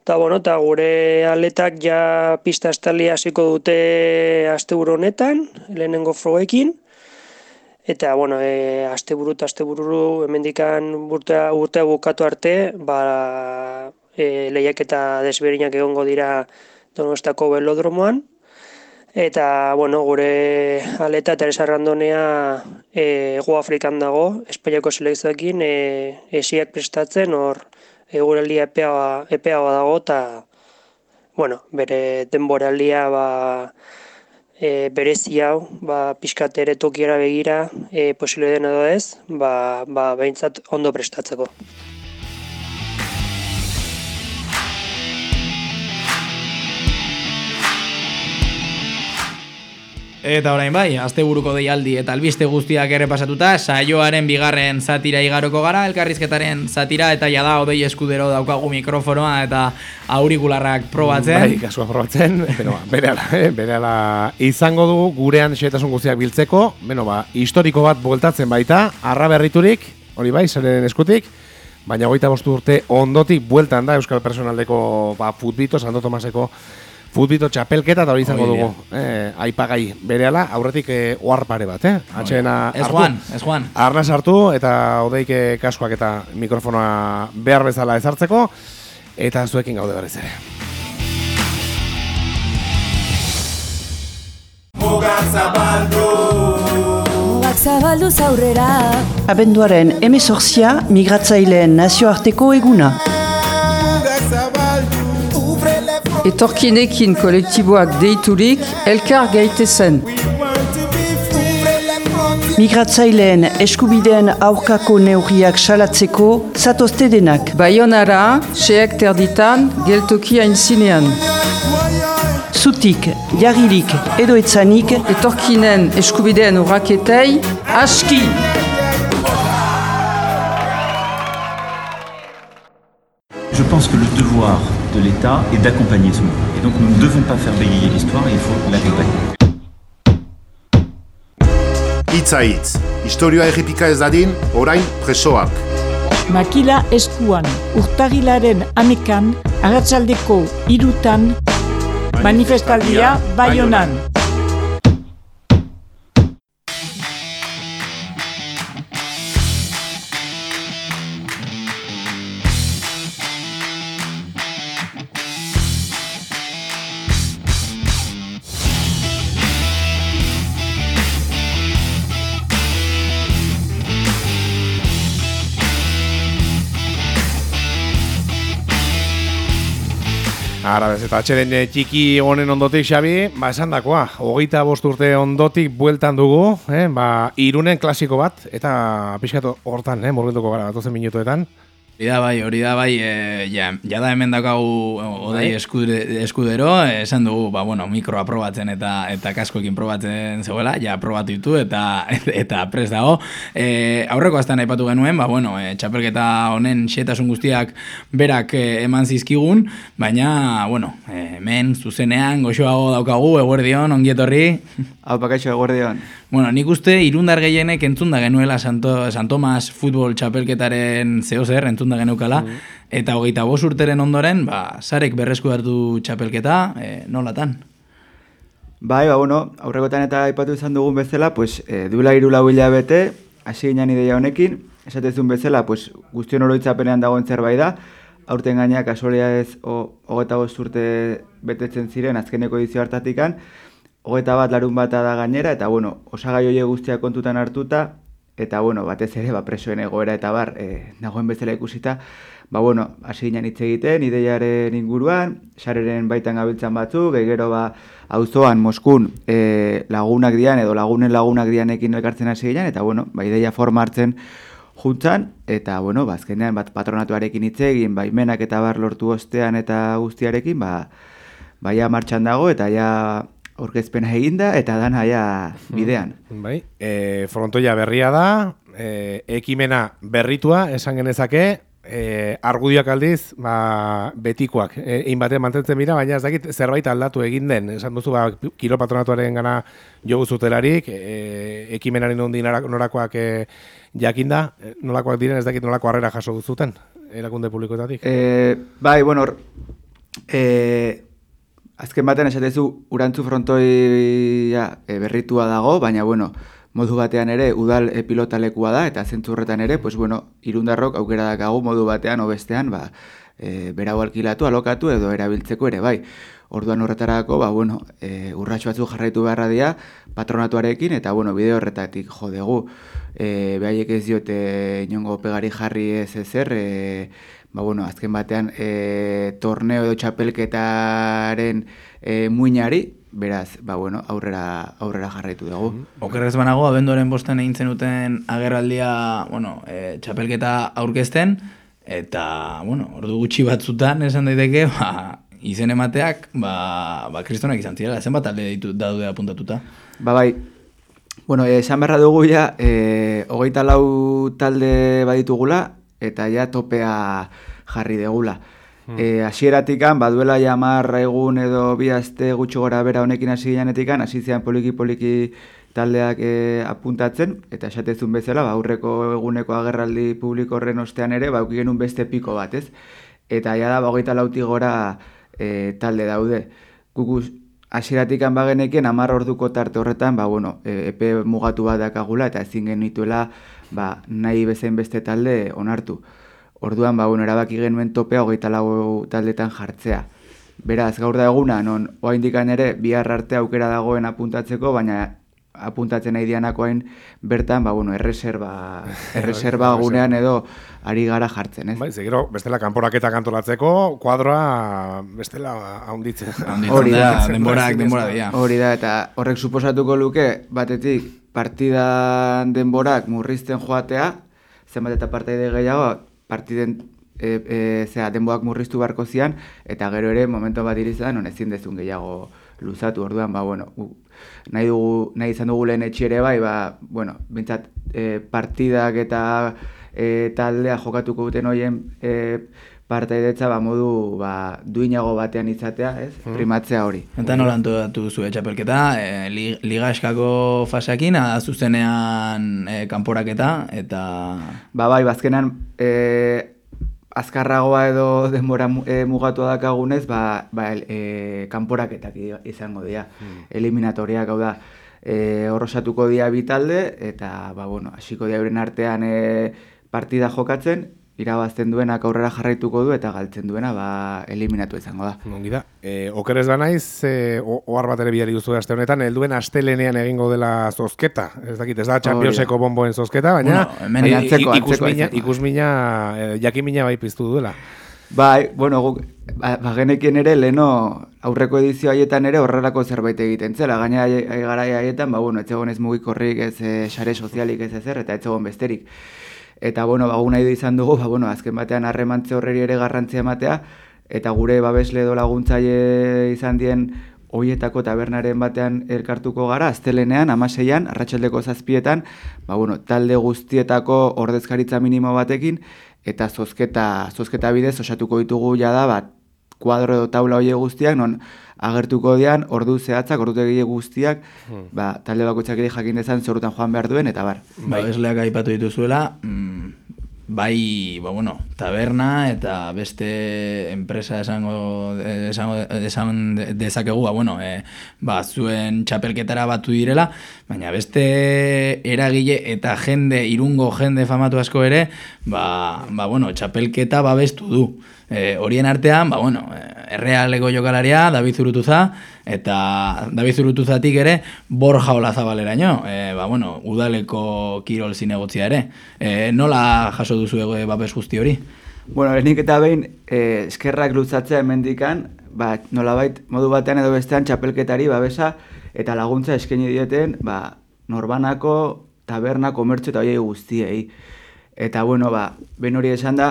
[SPEAKER 11] eta, bueno, eta gure aletak ja pista estali hasiko dute aste honetan, lehenengo froekin, Eta, bueno, e, aste buru eta aste bururu, emendikan urtea, urtea bukatu arte, ba, e, lehiak eta desberinak egongo dira donostako belodromoan. Eta, bueno, gure aleta eta esarrandonea e, Ego Afrikan dago, Espainiako selekzioekin e, esiak prestatzen, hor e, gure aldia epea, epea dago, eta, bueno, bere denboraldia, ba, e, berezi hau, ba, pixkat ere tokiera begira, e, posible dena da ez, ba, ba, behintzat ondo prestatzeko.
[SPEAKER 1] Eta orain bai, asteburuko deialdi eta albiste guztiak ere pasatuta, saioaren bigarren zatira igaroko gara, elkarrizketaren zatira eta jada odei eskudero daukagu mikrofonoa eta aurikularrak probatzen.
[SPEAKER 2] Bai, kasua probatzen, beno, bere ala, eh? bere ala izango dugu gurean xetasun guztiak biltzeko, beno ba, historiko bat bueltatzen baita, arra berriturik, hori bai, zaren eskutik, baina hogeita bostu urte ondotik bueltan da Euskal Personaldeko ba, futbito, Santo Tomaseko futbito txapelketa eta hori izango dugu. Eh, aipagai berehala, aurretik eh, oarpare bat, eh? Atxena
[SPEAKER 1] ez Juan, ez Juan.
[SPEAKER 2] Arna sartu eta odeik kaskoak eta mikrofonoa behar bezala ezartzeko eta zuekin gaude berriz ere. Mugak zabaldu
[SPEAKER 12] Mugak zabaldu zaurrera Abenduaren emezortzia migratzaileen nazioarteko eguna
[SPEAKER 13] etorkinekin kolektiboak deiturik elkar gaitezen.
[SPEAKER 12] Migratzaileen eskubideen aurkako neurriak salatzeko zatozte denak.
[SPEAKER 13] Bayonara, seek terditan, geltoki hain zinean.
[SPEAKER 12] Zutik, jarririk edo etzanik,
[SPEAKER 13] etorkinen eskubideen urraketei, aski!
[SPEAKER 14] Je pense que le devoir de l'État et d'accompagner ce mouvement. Et donc nous ne devons pas faire bégayer l'histoire, il faut l'accompagner.
[SPEAKER 15] Itza hitz, historioa egipika ez dadin, orain presoak.
[SPEAKER 16] Makila eskuan, urtagilaren amekan, agatzaldeko irutan, manifestaldia baionan.
[SPEAKER 2] Ara, bez, eta atxeren eh, txiki honen ondotik, Xabi, ba, esan dakoa, hogeita urte ondotik bueltan dugu, eh, ba, irunen klasiko bat, eta pixkatu hortan, eh, morgentuko gara, batozen minutuetan.
[SPEAKER 1] Hori da bai, hori da bai, e, ja, ja da hemen dakagu odei bai. eskudero, esan dugu, ba, bueno, mikro aprobatzen eta eta kaskoekin probatzen zegoela, ja aprobatu ditu eta eta pres dago. E, aurreko azten aipatu genuen, ba, bueno, e, txapelketa honen xetasun guztiak berak e, eman zizkigun, baina, bueno, e, hemen zuzenean goxoago daukagu, eguerdion, ongietorri.
[SPEAKER 17] Hau, pakaixo, eguerdion.
[SPEAKER 1] Bueno, nik uste irundar gehienek entzun da genuela Santo, San Tomas futbol txapelketaren zeo zer, entzun da geneukala, mm. eta hogeita bos urteren ondoren, ba, zarek berresku hartu txapelketa, e, nolatan?
[SPEAKER 17] Bai, ba, bueno, aurrekotan eta aipatu izan dugun bezala, pues, e, duela iru lau bete, hasi ginen ideia honekin, esatezun bezala, pues, guztion oroitzapenean dagoen zerbait da, aurten gainak asolia ez hogeita bost urte betetzen ziren azkeneko edizio hartatikan, hogeita bat larun bata da gainera, eta bueno, osagai hori guztiak kontutan hartuta, eta bueno, batez ere, ba, presoen egoera eta bar, e, nagoen bezala ikusita, ba bueno, hasi ginen hitz egiten, ideiaren inguruan, sareren baitan gabiltzan batzu, gero ba, auzoan Moskun e, lagunak dian, edo lagunen lagunak dianekin elkartzen hasi ginen, eta bueno, ba, ideia forma hartzen juntzan, eta bueno, ba, azkenean bat patronatuarekin hitz egin, baimenak eta bar lortu ostean eta guztiarekin, ba, baia martxan dago, eta ja aurkezpena eginda eta dana ja bidean.
[SPEAKER 2] Mm, bai, e, frontoia berria da, e, ekimena berritua, esan genezake, e, argudiak aldiz, ba, betikoak, e, egin batean mantentzen bira, baina ez dakit zerbait aldatu egin den, esan duzu, ba, kilo patronatuaren gana jogu zutelarik, e, ekimenaren ondi norakoak e, jakinda, e, nolakoak diren ez dakit nolako harrera jaso duzuten, erakunde publikoetatik?
[SPEAKER 17] E, bai, bueno, e, azken batean esatezu urantzu frontoia e, berritua dago, baina bueno, modu batean ere udal e, pilotalekua da eta zentzurretan ere, pues bueno, irundarrok aukera dakagu modu batean obestean, ba, e, berau alkilatu, alokatu edo erabiltzeko ere, bai. Orduan horretarako, ba, bueno, e, urratxo batzu jarraitu beharra dira patronatuarekin, eta, bueno, bide horretatik jodegu. E, behaiek ez diote inongo pegari jarri ez ezer, e, ba, bueno, azken batean e, torneo edo txapelketaren e, muinari, beraz, ba, bueno, aurrera, aurrera jarraitu dugu. Mm
[SPEAKER 1] -hmm. Okerrez banago, abenduaren bosten egin zenuten agerraldia bueno, e, txapelketa aurkezten, eta, bueno, ordu gutxi batzutan esan daiteke, ba, izen emateak, ba, ba kristonak izan zirela, zenbat alde ditu daude apuntatuta?
[SPEAKER 17] Ba, bai, bueno, esan berra dugu ja, e, hogeita lau talde baditugula, eta ja topea jarri degula. Hmm. E, asieratikan, baduela jamar egun edo bi azte gutxo gora bera honekin hasi ginenetik, hasi zian poliki-poliki taldeak e, apuntatzen, eta esatezun bezala, ba, aurreko eguneko agerraldi publiko horren ostean ere, ba, genuen beste piko bat, ez? Eta ja da, bagoita lauti gora e, talde daude. Gukuz, hasieratik bagenekien amar orduko tarte horretan, ba, bueno, e, epe mugatu bat dakagula, eta ezin genituela, ba, nahi bezain beste talde onartu. Orduan, ba, bueno, erabaki genuen topea hogeita lau taldetan jartzea. Beraz, gaur da eguna, non, oa indikan ere, bihar arte aukera dagoen apuntatzeko, baina apuntatzen nahi dianakoain bertan, ba, bueno, erreserba, erreserba gunean edo ari gara jartzen, ez?
[SPEAKER 2] Bai, zegero, bestela kanporaketa kantolatzeko, kuadroa bestela haunditzen.
[SPEAKER 1] Hori da, denborak, denbora dira.
[SPEAKER 17] Hori da, eta horrek suposatuko luke, batetik, partidan denborak murrizten joatea, zenbat eta partaide gehiago, partiden e, e, zera, denboak murriztu barko zian, eta gero ere momentu bat irizan, non ezin dezun gehiago luzatu orduan, ba, bueno, nahi, dugu, nahi izan dugu lehen etxi ere bai, ba, bueno, bintzat e, partidak eta e, taldea jokatuko duten hoien e, partaidetza ba modu ba duinago batean izatea, ez? Hmm. Primatzea hori.
[SPEAKER 1] Eta nola antolatu duzu etxapelketa, e, liga eskako faseakin zuzenean e, kanporaketa eta
[SPEAKER 17] ba bai, bazkenan e, azkarragoa edo denbora e, mugatu dakagunez, ba ba e, kanporaketak izango dira. Hmm. Eliminatoriak hau da e, horrosatuko dira bitalde eta ba bueno, hasiko dira euren artean e, partida jokatzen irabazten duenak aurrera jarraituko du eta galtzen duena ba eliminatu izango da.
[SPEAKER 2] Ongi da. Eh, okerez da naiz, eh, ohar bat ere bidali duzu aste honetan, helduen astelenean egingo dela zozketa. Ez dakit, ez da Championseko bomboen zozketa, baina
[SPEAKER 17] bueno, eh, antzeko,
[SPEAKER 2] ikusmina, ikusmina eh, jakimina bai piztu duela.
[SPEAKER 17] Bai, bueno, guk ba, ba genekien ere leno aurreko edizio haietan ere horrelako zerbait egiten zela. Gaina garaia haietan, ba bueno, etzegon ez mugikorrik, ez eh, sare sozialik ez ezer eta etzegon besterik eta bueno, ba nahi izan dugu, ba bueno, azken batean harremantze horreri ere garrantzia ematea eta gure babesle edo laguntzaile izan dien hoietako tabernaren batean elkartuko gara, aztelenean, amaseian, arratsaldeko zazpietan, ba, bueno, talde guztietako ordezkaritza minimo batekin, eta zozketa, zozketa bidez osatuko ditugu jada, bat, kuadro edo taula hoie guztiak, non agertuko dian, ordu zehatzak, ordu egile guztiak, hmm. ba, talde bakoitzak ere jakin dezan zorutan joan behar duen, eta bar.
[SPEAKER 1] Ba, esleak aipatu dituzuela, mm, bai, ba, bueno, taberna eta beste enpresa esango, esango, esan dezakegu, ba, bueno, e, ba, zuen txapelketara batu direla, baina beste eragile eta jende, irungo jende famatu asko ere, ba, ba bueno, txapelketa babestu du. E, horien artean, ba, bueno, errealeko jokalaria, David Zurutuza, eta David Zurutuzatik ere, Borja Olazabalera nio, e, ba, bueno, udaleko kirol zinegotzia ere. E, nola jaso duzu ego babes guzti hori?
[SPEAKER 17] Bueno, lehenik eta behin, e, eskerrak luzatzea emendikan, ba, nolabait modu batean edo bestean txapelketari babesa eta laguntza eskaini dieten, ba, norbanako taberna komertxo eta hoiei guztiei. Eta bueno, ba, ben hori esan da,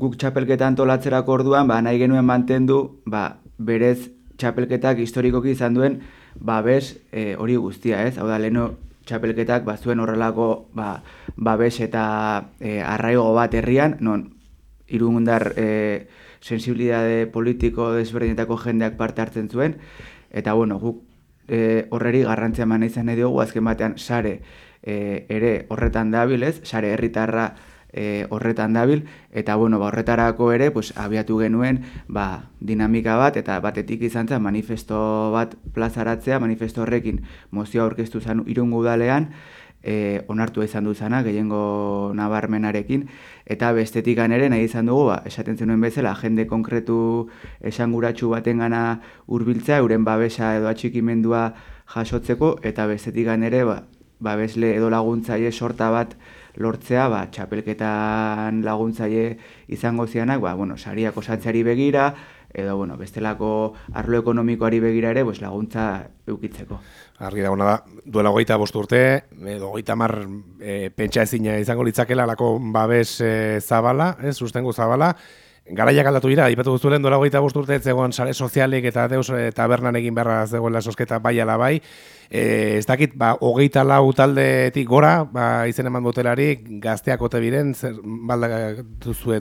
[SPEAKER 17] guk txapelketa antolatzerako orduan, ba, nahi genuen mantendu, ba, berez txapelketak historikoki izan duen, ba, bez, e, hori guztia, ez? Hau da, leheno txapelketak, ba, zuen horrelako, ba, ba bez eta e, arraigo bat herrian, non, irugundar e, sensibilidade politiko desberdinetako jendeak parte hartzen zuen, eta, bueno, guk e, horreri garrantzia man izan nahi dugu, azken batean, sare e, ere horretan dabilez, sare herritarra, e, horretan dabil. Eta bueno, ba, horretarako ere pues, abiatu genuen ba, dinamika bat eta batetik izan zen manifesto bat plazaratzea, manifesto horrekin mozio aurkeztu zen irungu udalean e, onartu izan du zana, gehiengo nabarmenarekin, eta bestetik ere nahi izan dugu, ba, esaten zenuen bezala, jende konkretu esanguratsu baten gana urbiltzea, euren babesa edo atxikimendua jasotzeko, eta bestetik ere ba, babesle edo laguntzaile sorta bat lortzea, ba, txapelketan laguntzaile izango zianak, ba, bueno, sariak osatzeari begira, edo, bueno, bestelako arlo ekonomikoari begira ere, pues, laguntza eukitzeko.
[SPEAKER 2] Argi dagoena da, duela hogeita bost urte, edo hogeita mar e, pentsa ezina izango litzakela lako babes e, zabala, ez, sustengo zabala, Garaiak aldatu dira, ipatu guztuelen duela hogeita bost urte, zegoen sare sozialik eta deus e, tabernan egin beharra zegoen sosketa bai ala bai, E, ez dakit, ba, hogeita lau taldetik gora, ba, izen eman dutelarik, gazteak ote biren, zer balda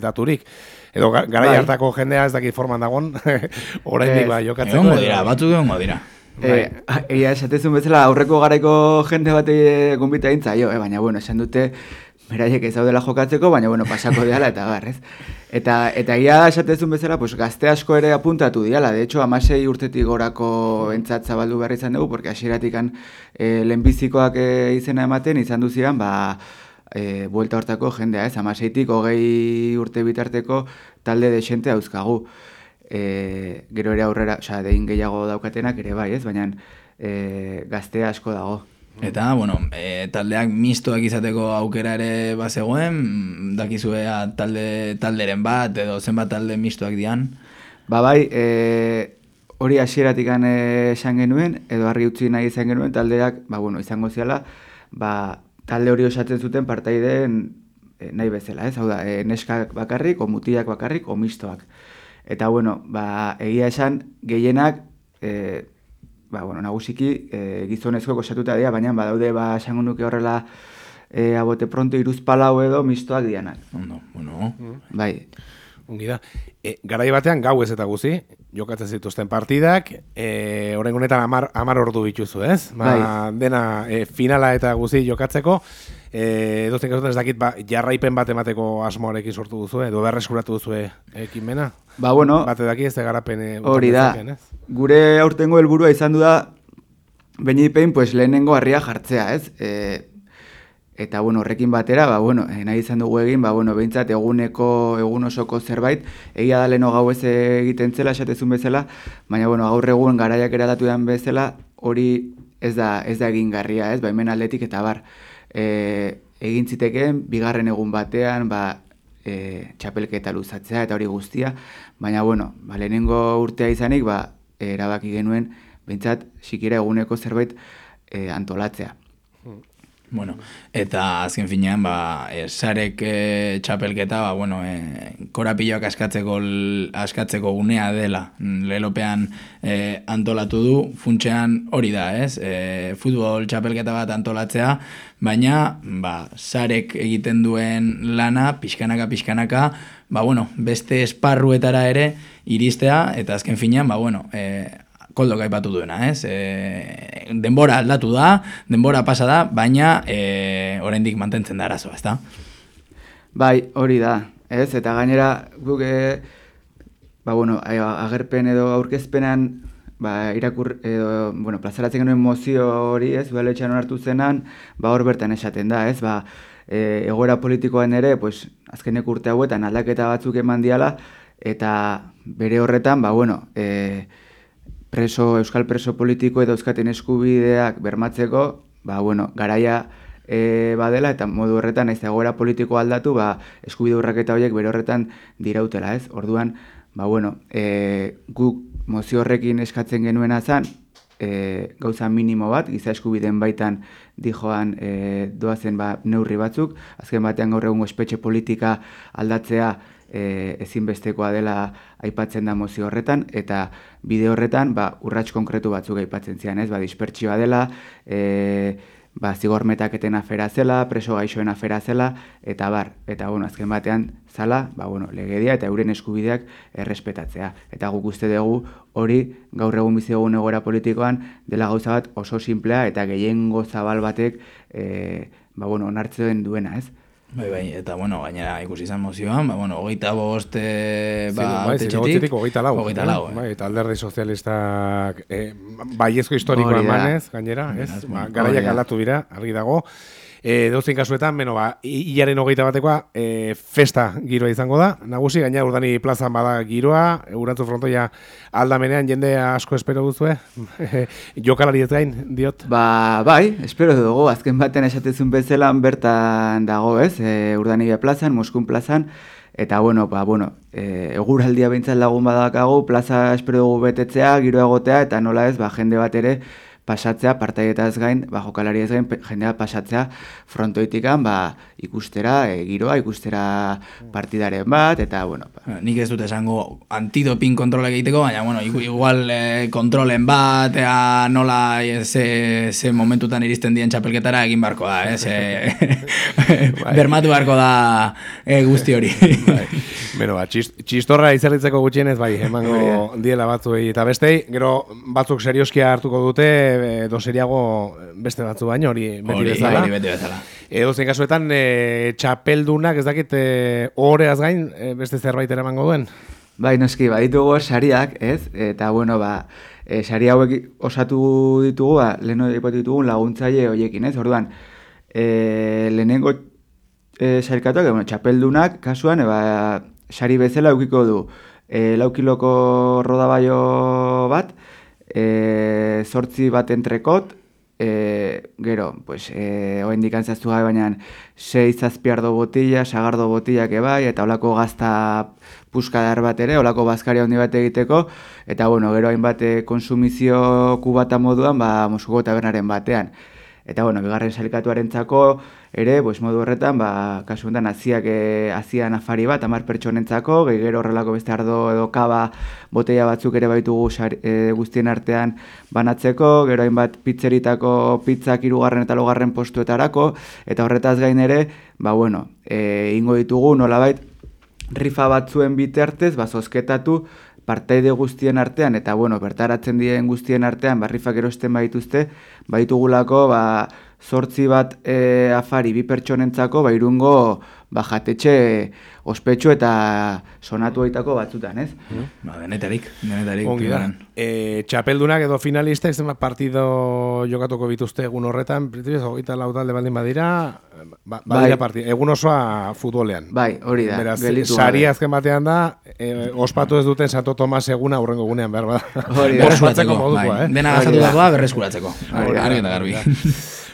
[SPEAKER 2] daturik. Edo gara bai. hartako jendea ez daki forman dagon, orain dik ba, jokatzeko.
[SPEAKER 1] Egongo dira, batu egongo dira.
[SPEAKER 17] Eh, egia esatezun bezala aurreko garaiko jende bat gombita intza, jo, eh, baina bueno, esan dute beraiek ez daudela jokatzeko, baina bueno, pasako diala eta garrez. Eta, eta ia esatezun bezala, pues, gazte asko ere apuntatu diala. De hecho, amasei urtetik gorako entzat zabaldu behar izan dugu, porque asieratik e, eh, lehenbizikoak e, izena ematen, izan duzian, ba, e, buelta hortako jendea, ez? Amaseitik, hogei urte bitarteko talde desente hauzkagu. E, gero ere aurrera, oza, dein gehiago daukatenak ere bai, ez? Baina e, gazte asko dago.
[SPEAKER 1] Eta, bueno, e, taldeak mistoak izateko aukera ere bazegoen, dakizuea talde, talderen bat, edo zenbat talde mistoak dian?
[SPEAKER 17] Ba bai, e, hori hasieratik e, esan genuen, edo harri utzi nahi izan genuen, taldeak, ba bueno, izango ziala, ba, talde hori osatzen zuten partaideen e, nahi bezala, ez? Hau da, e, neskak bakarrik, o mutiak bakarrik, o mistoak. Eta, bueno, ba, egia esan, gehienak, e, ba, bueno, nagusiki e, gizonezko kosatuta dira, baina badaude ba esango nuke horrela e, abote pronto iruz palau edo mistoak dianak.
[SPEAKER 1] Ondo, bueno.
[SPEAKER 17] Bai.
[SPEAKER 2] Ongi da. E, garai batean gau ez eta guzi, jokatzen zituzten partidak, e, horren honetan amar, amar ordu bituzu, ez? Ba, bai. Dena e, finala eta guzi jokatzeko, e, dozen ez dakit, ba, jarraipen bat emateko asmoarekin sortu duzu, edo berreskuratu duzu ekin mena?
[SPEAKER 17] Ba, bueno,
[SPEAKER 2] bate daki ez garapen
[SPEAKER 17] hori da. Gure aurtengo helburua izan du da Benipein pues lehenengo harria jartzea, ez? E, eta bueno, horrekin batera, ba bueno, e, nahi izan dugu egin, ba bueno, beintzat eguneko egun osoko zerbait, egia da leno gau ez egiten zela esatezun bezala, baina bueno, gaur egun garaiak eradatu den bezala, hori ez da ez da egingarria, ez? Ba hemen aldetik eta bar. E, egin zitekeen bigarren egun batean, ba e, txapelketa luzatzea eta hori guztia, baina bueno, ba, lehenengo urtea izanik, ba, erabaki genuen, bintzat, sikira eguneko zerbait e, antolatzea.
[SPEAKER 1] Bueno, eta azken finean, ba, e, sarek e, txapelketa, ba, bueno, e, korapilloak askatzeko, askatzeko gunea dela. Lelopean e, antolatu du, funtsean hori da, ez? E, futbol txapelketa bat antolatzea, baina, ba, sarek egiten duen lana, pixkanaka, pixkanaka, ba, bueno, beste esparruetara ere iristea, eta azken finean, ba, bueno, e, koldo gaipatu duena, ez? E, denbora aldatu da, denbora pasa da, baina e, oraindik mantentzen da arazoa, ezta?
[SPEAKER 17] Bai, hori da, ez? Eta gainera, guk, e, ba, bueno, agerpen edo aurkezpenan, ba, irakur, edo, bueno, plazaratzen genuen mozio hori, ez? Letxan hartu zenan, ba, hor bertan esaten da, ez? Ba, e, egoera politikoan ere, pues, azkenek urte hauetan aldaketa batzuk eman diala, eta bere horretan, ba, bueno, e, preso, euskal preso politiko edo euskaten eskubideak bermatzeko, ba, bueno, garaia e, badela eta modu horretan ez dagoera politiko aldatu, ba, eskubide urraketa horiek bere horretan dirautela, ez? Orduan, ba, bueno, e, guk mozio horrekin eskatzen genuen azan, e, gauza minimo bat, giza eskubideen baitan dijoan e, doazen ba, neurri batzuk, azken batean gaur egun espetxe politika aldatzea e, ezinbestekoa dela aipatzen da mozio horretan, eta bide horretan, ba, urrats konkretu batzuk aipatzen zian, ez, ba, dispertsioa dela, e, ba, zigormetaketen afera zela, preso gaixoen afera zela, eta bar, eta bueno, azken batean zala, ba, bueno, legedia eta euren eskubideak errespetatzea. Eta guk uste dugu hori gaur egun bizi egun egora politikoan dela gauza bat oso simplea eta gehiengo zabal batek e, ba, bueno, onartzen duena, ez?
[SPEAKER 1] Bai, bai, eta bueno, gainera ikusi izan mozioan, ba, bueno, hogeita bost
[SPEAKER 2] e, ba, bai, tetxetik. Hogeita lau.
[SPEAKER 1] Hogeita lau,
[SPEAKER 2] eh? Bai, eta alderdi sozialistak eh, baiezko historikoa emanez, gainera, ez? Ba, garaiak aldatu dira, argi dago. E, Dozein kasuetan, beno, ba, hilaren hogeita batekoa, e, festa giroa izango da. Nagusi, gaina urdani plazan bada giroa, urantzu frontoia aldamenean jende asko espero duzu, eh? Jokalari ez gain, diot?
[SPEAKER 17] Ba, bai, espero dugu, azken batean esatezun bezelan bertan dago, ez? E, urdani plazan, Moskun plazan, Eta, bueno, ba, bueno, e, eguraldia behintzat lagun badakagu, plaza espero dugu betetzea, giro egotea, eta nola ez, ba, jende bat ere, pasatzea, partaietaz gain, ba, jokalari ez gain, jendea pasatzea frontoitikan, ba, ikustera, e, giroa, ikustera partidaren bat, eta, bueno.
[SPEAKER 1] Ba. Nik ez dut esango antidopin kontrola egiteko, baina, bueno, igual e, kontrolen bat, ea nola e, ze, ze momentutan iristen dien txapelketara egin barko da, eh? Ze, bermatu barko da e, guzti hori.
[SPEAKER 2] bai. Bueno, ba, txistorra izerritzeko gutxienez, bai, emango diela batzuei eta bestei, gero batzuk serioskia hartuko dute, edo seriago beste batzu baino, hori beti bezala.
[SPEAKER 1] Hori beti bezala.
[SPEAKER 2] Edo zein kasuetan, e, txapeldunak, ez dakit, e, oreaz gain, e, beste zerbait ere emango duen?
[SPEAKER 17] Bai, noski, bai ditugu sariak, ez? Eta, bueno, ba, e, sari hauek osatu ditugu, ba, leheno ditugu laguntzaile horiekin, ez? Orduan, e, lehenengo e, sarikatuak, bueno, txapeldunak, kasuan, e, ba, sari bezala eukiko du, e, laukiloko rodabaio bat, e, zortzi bat entrekot, e, gero, pues, e, oen dikantzaztu gai baina, sei zazpiardo botilla, sagardo botilla bai, eta olako gazta puskadar bat ere, olako bazkaria handi bat egiteko, eta bueno, gero hainbat konsumizio kubata moduan, ba, mosuko tabernaren batean. Eta bueno, bigarren salikatuaren txako, ere, pues, modu horretan, ba, kasu honetan, aziak, e, azian afari bat, amar pertsonentzako, gehi gero horrelako beste ardo edo kaba botella batzuk ere baitugu e, guztien artean banatzeko, gero hainbat pizzeritako pizzak irugarren eta logarren postuetarako, eta horretaz gain ere, ba, bueno, e, ingo ditugu, nolabait, rifa batzuen bitartez, ba, zozketatu, partaide guztien artean, eta bueno, bertaratzen dien guztien artean, barrifak erosten baituzte, baitugulako, ba, zortzi bat e, afari bi pertsonentzako, ba, irungo, ba, jatetxe ospetsu eta sonatu aitako batzutan, ez?
[SPEAKER 1] Mm. Ba, denetarik, denetarik.
[SPEAKER 2] Ongi da. E, txapeldunak edo finalistek, zenbat partido jokatuko bituzte egun horretan, pritibez, hogeita lautalde baldin badira, ba, badira bai. partida, egun osoa futbolean.
[SPEAKER 17] Bai, hori da.
[SPEAKER 2] Beraz, sari azken batean da, e, ospatu ez duten Santo Tomas eguna urrengo gunean, behar bada.
[SPEAKER 1] Hori da. Berreskuratzeko, bai. Eh? Dena gazatu dagoa, berreskuratzeko. Argi eta garbi.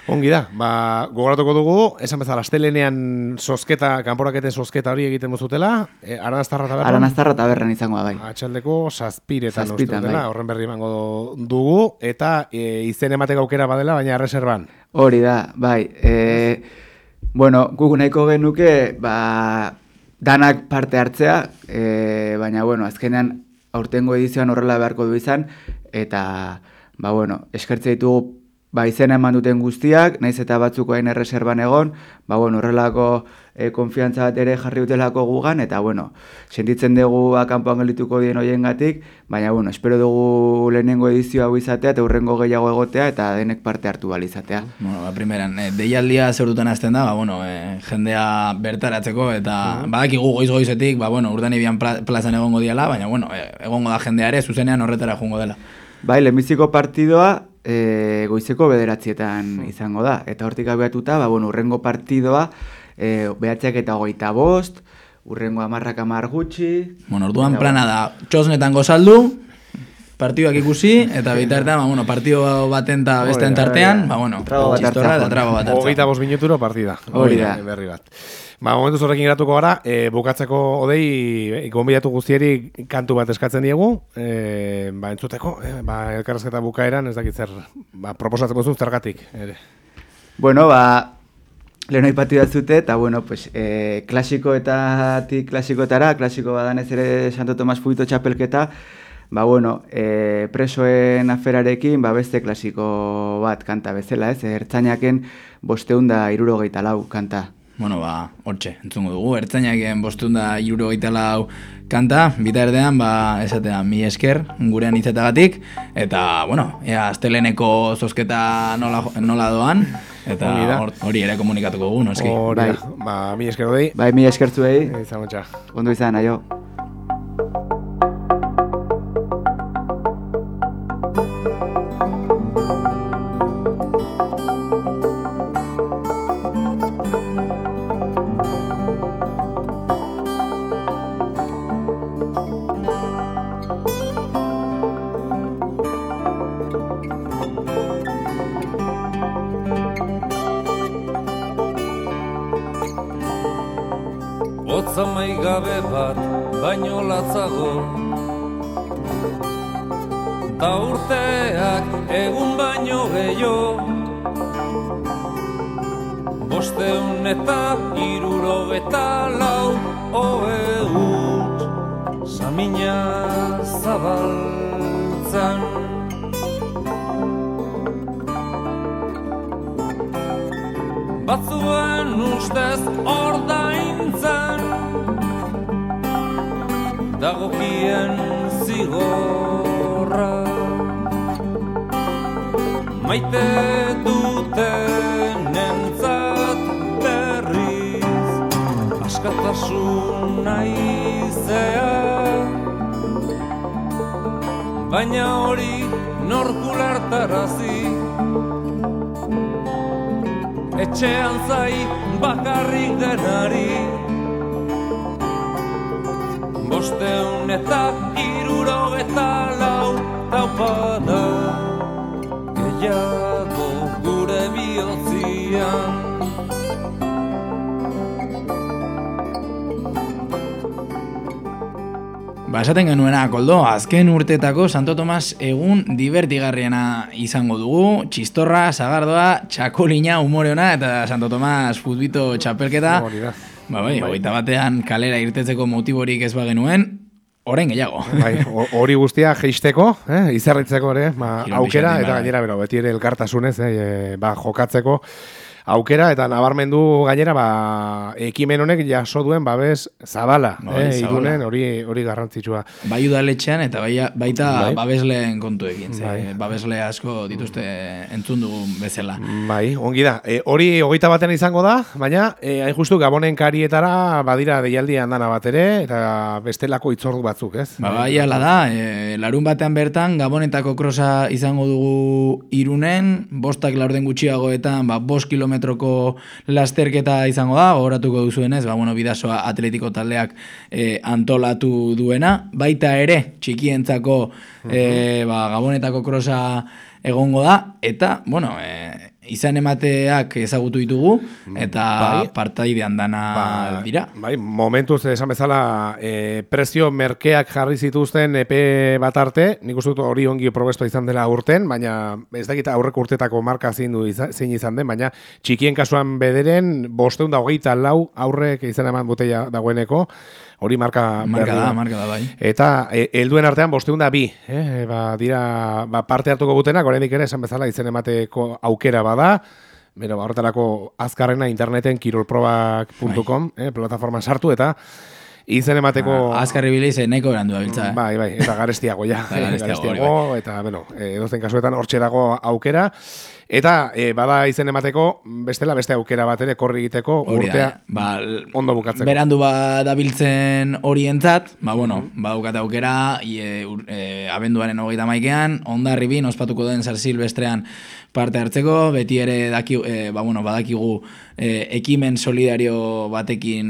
[SPEAKER 2] Ongi da, ba, gogoratuko dugu, esan bezala, astelenean sosketa, kanporaketen sosketa hori egiten mozutela, e, aranaztarra taberran?
[SPEAKER 17] Aranaztarra taberran izango da, bai.
[SPEAKER 2] Atxaldeko saspiretan Saspitan, bai. horren berri mango dugu, eta e, izen emateko aukera badela, baina reservan.
[SPEAKER 17] Hori da, bai. E, bueno, guk nahiko genuke, ba, danak parte hartzea, e, baina, bueno, azkenean, aurtengo edizioan horrela beharko du izan, eta, ba, bueno, eskertze ditugu ba, izena eman duten guztiak, naiz eta batzuko hain erreserban egon, ba, bueno, horrelako e, konfiantza bat ere jarri utelako gugan, eta, bueno, sentitzen dugu akampoan gelituko dien hoien gatik, baina, bueno, espero dugu lehenengo edizio hau izatea, eta urrengo gehiago egotea, eta denek parte hartu bali izatea.
[SPEAKER 1] Bueno, ba, primeran, e, deialdia zer duten azten da, ba, bueno, e, jendea bertaratzeko, eta -huh. badakigu goiz-goizetik, ba, bueno, urdan ibian plazan egongo diala, baina, bueno, e, egongo da jendeare, zuzenean horretara jungo dela.
[SPEAKER 17] Bai, lehenbiziko partidoa, e, goizeko bederatzietan hmm. izango da. Eta hortik abiatuta, ba, bueno, urrengo partidoa, e, behatzeak eta goita bost, urrengo amarrak amar gutxi.
[SPEAKER 1] Bueno, orduan plana da, txosnetan gozaldu, partiduak ikusi, eta bitartean, ba, bueno, partido baten eta beste entartean, ba, bueno,
[SPEAKER 17] trago bat hartza.
[SPEAKER 1] Trago bat hartza.
[SPEAKER 2] Hogeita bost minuturo partida.
[SPEAKER 17] Hori da.
[SPEAKER 2] Berri bat. Ba, momentu zorrekin geratuko gara, e, bukatzeko odei, e, gonbidatu guztieri kantu bat eskatzen diegu, e, ba, entzuteko, e, ba, elkarrezketa bukaeran, ez dakit zer, ba, proposatzen zuen zergatik. Ere.
[SPEAKER 17] Bueno, ba, leheno ipatu zute, eta, bueno, pues, e, klasiko eta klasikoetara, klasiko badan ez ere Santo Tomas Fuito txapelketa, ba, bueno, e, presoen aferarekin, ba, beste klasiko bat kanta bezala, ez, ertzainaken bosteunda irurogeita lau kanta
[SPEAKER 1] bueno, ba, hortxe, entzungo dugu, ertzainak egin bostun da juro lau kanta, bita erdean, ba, esatea, mi esker, gurean izetagatik, eta, bueno, ea, asteleneko zozketa nola, nola doan, eta hori ere komunikatuko dugu, noski.
[SPEAKER 2] Hori, bai. ba, mi esker doi.
[SPEAKER 17] Bai, mi esker zuei.
[SPEAKER 2] Izan,
[SPEAKER 17] Ondo izan, aio.
[SPEAKER 18] Naizea. Baina hori norkulartarazi etxean zai bakarrik denari. Bosteun eta iruro eta lau taupada Gehiago gure bihotzian
[SPEAKER 1] Ba, esaten genuena, koldo, azken urtetako Santo Tomas egun divertigarriena izango dugu, txistorra, zagardoa, txakolina, humoreona, eta Santo Tomas futbito txapelketa. Ba, bai, bai. batean kalera irtetzeko motiborik ez bagenuen, orain gehiago.
[SPEAKER 2] Bai, hori guztia geisteko, eh, izarritzeko ere, ba, aukera, eta bai. gainera, bero, beti ere elkartasunez, eh, ba, jokatzeko, aukera eta nabarmendu gainera ba ekimen honek jaso duen babes zabala bai, eh idunen hori hori garrantzitsua.
[SPEAKER 1] Bai udaletxean eta bai, baita bai. babesleen kontu egin bai. babesle asko dituzte entzun dugun bezala.
[SPEAKER 2] Bai ongi da. E, hori hogeita baten izango da baina e, hain justu gabonen karietara badira deialdi andana bat ere eta bestelako itzordu batzuk ez?
[SPEAKER 1] Ba, bai ala da e, larun batean bertan gabonetako krosa izango dugu irunen bostak laurden gutxiagoetan ba, bost kilometro kilometroko lasterketa izango da, horatuko duzuenez, ba, bueno, bidazoa atletiko taldeak e, antolatu duena, baita ere, txikientzako e, ba, gabonetako krosa egongo da, eta, bueno, e, izan emateak ezagutu ditugu eta bai, partaidean dana ba, dira.
[SPEAKER 2] Bai, momentuz esan bezala e, prezio merkeak jarri zituzten EP bat arte, nik uste dut hori ongi probesto izan dela urten, baina ez dakit aurreko urtetako marka zein, du, zein izan den, baina txikien kasuan bederen bosteun da hogeita lau aurrek izan eman botella dagoeneko, hori marka,
[SPEAKER 1] marka da, marka da, bai.
[SPEAKER 2] Eta e, helduen artean bosteun da bi, eh? ba, dira ba, parte hartuko gutenak, oraindik ere esan bezala izen emateko aukera bada, Bero, ba, horretarako azkarrena interneten kirolprobak.com, bai. eh, plataforma sartu eta izen emateko...
[SPEAKER 1] Ah, azkarri bile izen nahiko berandu da biltza,
[SPEAKER 2] eh? Bai, bai, eta garestiago, ja. garestiago, bai. eta, bueno, edozen kasuetan hortxe dago aukera. Eta e, bada izen emateko bestela beste aukera bat ere korri egiteko urtea ba, ondo bukatzeko.
[SPEAKER 1] Berandu ba dabiltzen orientzat, ba bueno, mm -hmm. aukera e, e, abenduaren hogeita maikean, ondarri bin, ospatuko den San Silvestrean parte hartzeko, beti ere daki, e, ba, bueno, badakigu e, ekimen solidario batekin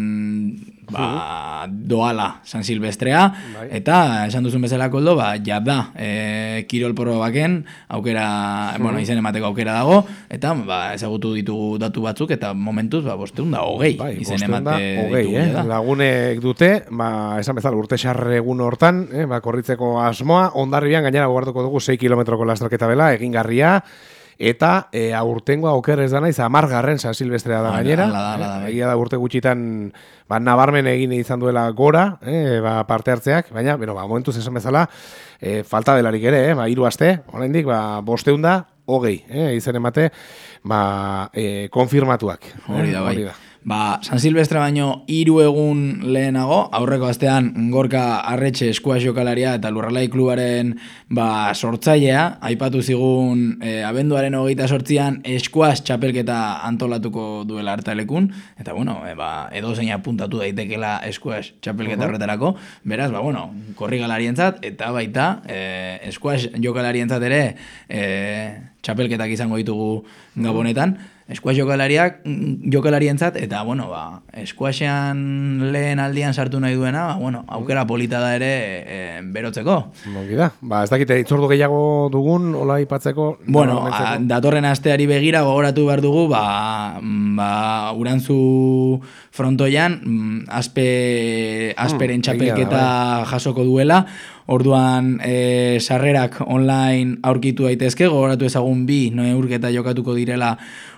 [SPEAKER 1] ba, doala San Silvestrea, bai. eta esan duzun bezala koldo, ba, jada, e, kirol baken, aukera, bueno, izen emateko aukera dago, eta ba, ezagutu ditugu datu batzuk, eta momentuz, ba, bosteun da, hogei, bai, izen emate
[SPEAKER 2] hogei, eh? Lagunek dute, ba, esan bezala, urte egun hortan, eh, ba, korritzeko asmoa, ondarribian gainera guarduko dugu 6 kilometroko lastraketa bela, egin garria, eta e, aurtengo auker ez da naiz amargarren San Silvestrea da gainera.
[SPEAKER 1] Bai.
[SPEAKER 2] Egia da urte gutxitan ba, nabarmen egin izan duela gora e, ba, parte hartzeak, baina bueno, ba, momentu esan bezala e, falta delarik ere, eh, ba, iru aste, oraindik ba, bosteunda, hogei, eh, izen emate, ba, e, konfirmatuak.
[SPEAKER 1] Hori da, bai. Ba, San Silvestre baino hiru egun lehenago, aurreko astean Gorka Arretxe Eskuas Jokalaria eta Lurralai Klubaren ba, sortzailea, aipatu zigun e, abenduaren hogeita sortzian Eskuas txapelketa antolatuko duela hartalekun, eta bueno, e, ba, edo zein apuntatu daitekela Eskuas txapelketa horretarako, beraz, ba, bueno, korri galarientzat, eta baita e, Eskuas Jokalarientzat ere e, txapelketak izango ditugu gabonetan, eskuaz jokalariak jokalarientzat eta bueno ba eskuasean lehen aldian sartu nahi duena ba, bueno aukera polita da ere e, berotzeko.
[SPEAKER 2] Ongi da. Ba ez dakite itzordu gehiago dugun hola aipatzeko
[SPEAKER 1] bueno a, datorren asteari begira gogoratu behar dugu ba ba urantzu frontoian aspe asperen mm, txapelketa bai. jasoko duela. Orduan e, sarrerak online aurkitu daitezke, gogoratu ezagun bi, noe urketa jokatuko direla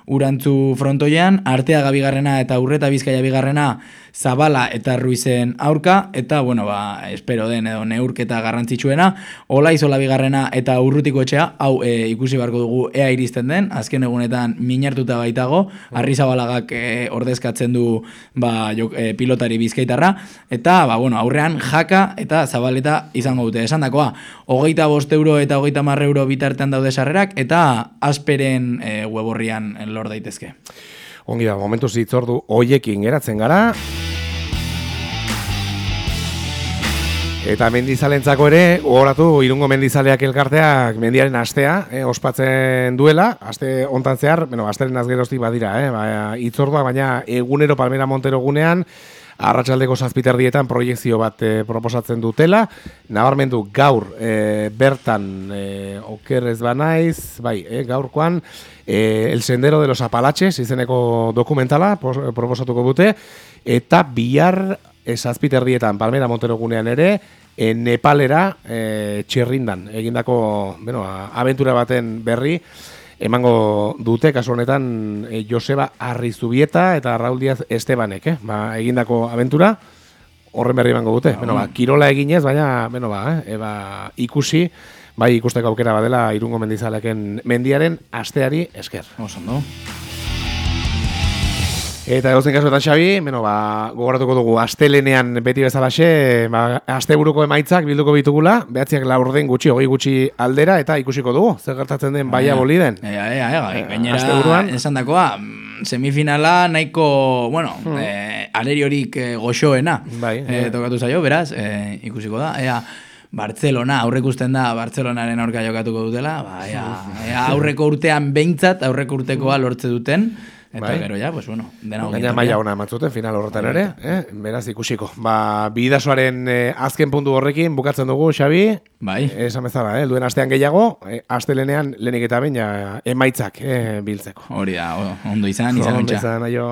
[SPEAKER 1] urantzu frontoian, artea gabigarrena eta urreta bizkaia bigarrena zabala eta ruizen aurka, eta, bueno, ba, espero den edo neurketa garrantzitsuena, ola izola bigarrena eta urrutiko etxea, hau e, ikusi barko dugu ea iristen den, azken egunetan minartuta baitago, arri zabalagak e, ordezkatzen du ba, jok, e, pilotari bizkaitarra, eta, ba, bueno, aurrean jaka eta zabaleta izango dute. Esan dakoa, hogeita bost euro eta hogeita marre euro bitartean daude sarrerak, eta asperen e, weborrian lor daitezke.
[SPEAKER 2] Ongi da, momentu zitzordu hoiekin geratzen gara. Eta mendizalentzako ere, horatu irungo mendizaleak elkarteak mendiaren astea, eh, ospatzen duela, aste ontan zehar, bueno, asteren azgeroztik badira, eh, ba, itzordua, baina egunero Palmera Montero gunean, arratsaldeko zazpiterdietan proiektzio bat e, proposatzen dutela, nabarmendu gaur e, bertan e, oker ez banaiz, bai, e, gaurkoan, e, El Sendero de los Apalaches, izeneko dokumentala proposatuko dute, eta bihar zazpiterdietan Palmera Montero gunean ere, e, Nepalera e, txerrindan, egindako bueno, aventura baten berri, emango dute kasu honetan e, Joseba Arrizubieta eta Raul Diaz Estebanek, eh? Ba, egindako aventura horren berri emango dute. Bueno, ba, kirola eginez, baina bueno, ba, eh? ba, ikusi bai ikusteko aukera badela Irungo Mendizaleken mendiaren asteari esker.
[SPEAKER 1] Oso, no?
[SPEAKER 2] Eta egozen kasuetan Xabi, bueno, ba, gogoratuko dugu astelenean beti bezalaxe, ba, asteburuko emaitzak bilduko bitugula, behatziak laurden gutxi, hogei gutxi aldera, eta ikusiko dugu, zer gertatzen den baia boli den.
[SPEAKER 1] Ea, ea, ea, ea, gainera, esan dakoa, semifinala nahiko, bueno, hmm. eh, aleriorik eh, goxoena, bai, eh, tokatu zaio, beraz, eh, ikusiko da, ea, Barcelona, aurrek usten da, Barcelonaren aurka jokatuko dutela, ba, ea, ea, aurreko urtean behintzat, aurreko urtekoa lortze duten, Eta bai. gero ja, pues bueno, dena
[SPEAKER 2] Gaina maila ona matzuten final horretan ere, eh? Beraz ikusiko. Ba, bidasoaren eh, azken puntu horrekin bukatzen dugu, Xabi.
[SPEAKER 1] Bai.
[SPEAKER 2] Esan bezala, eh? Duen astean gehiago, eh, astelenean lehenik eta baina emaitzak eh, biltzeko.
[SPEAKER 1] Hori da, ondo izan, izan
[SPEAKER 2] Ondo izan, aio.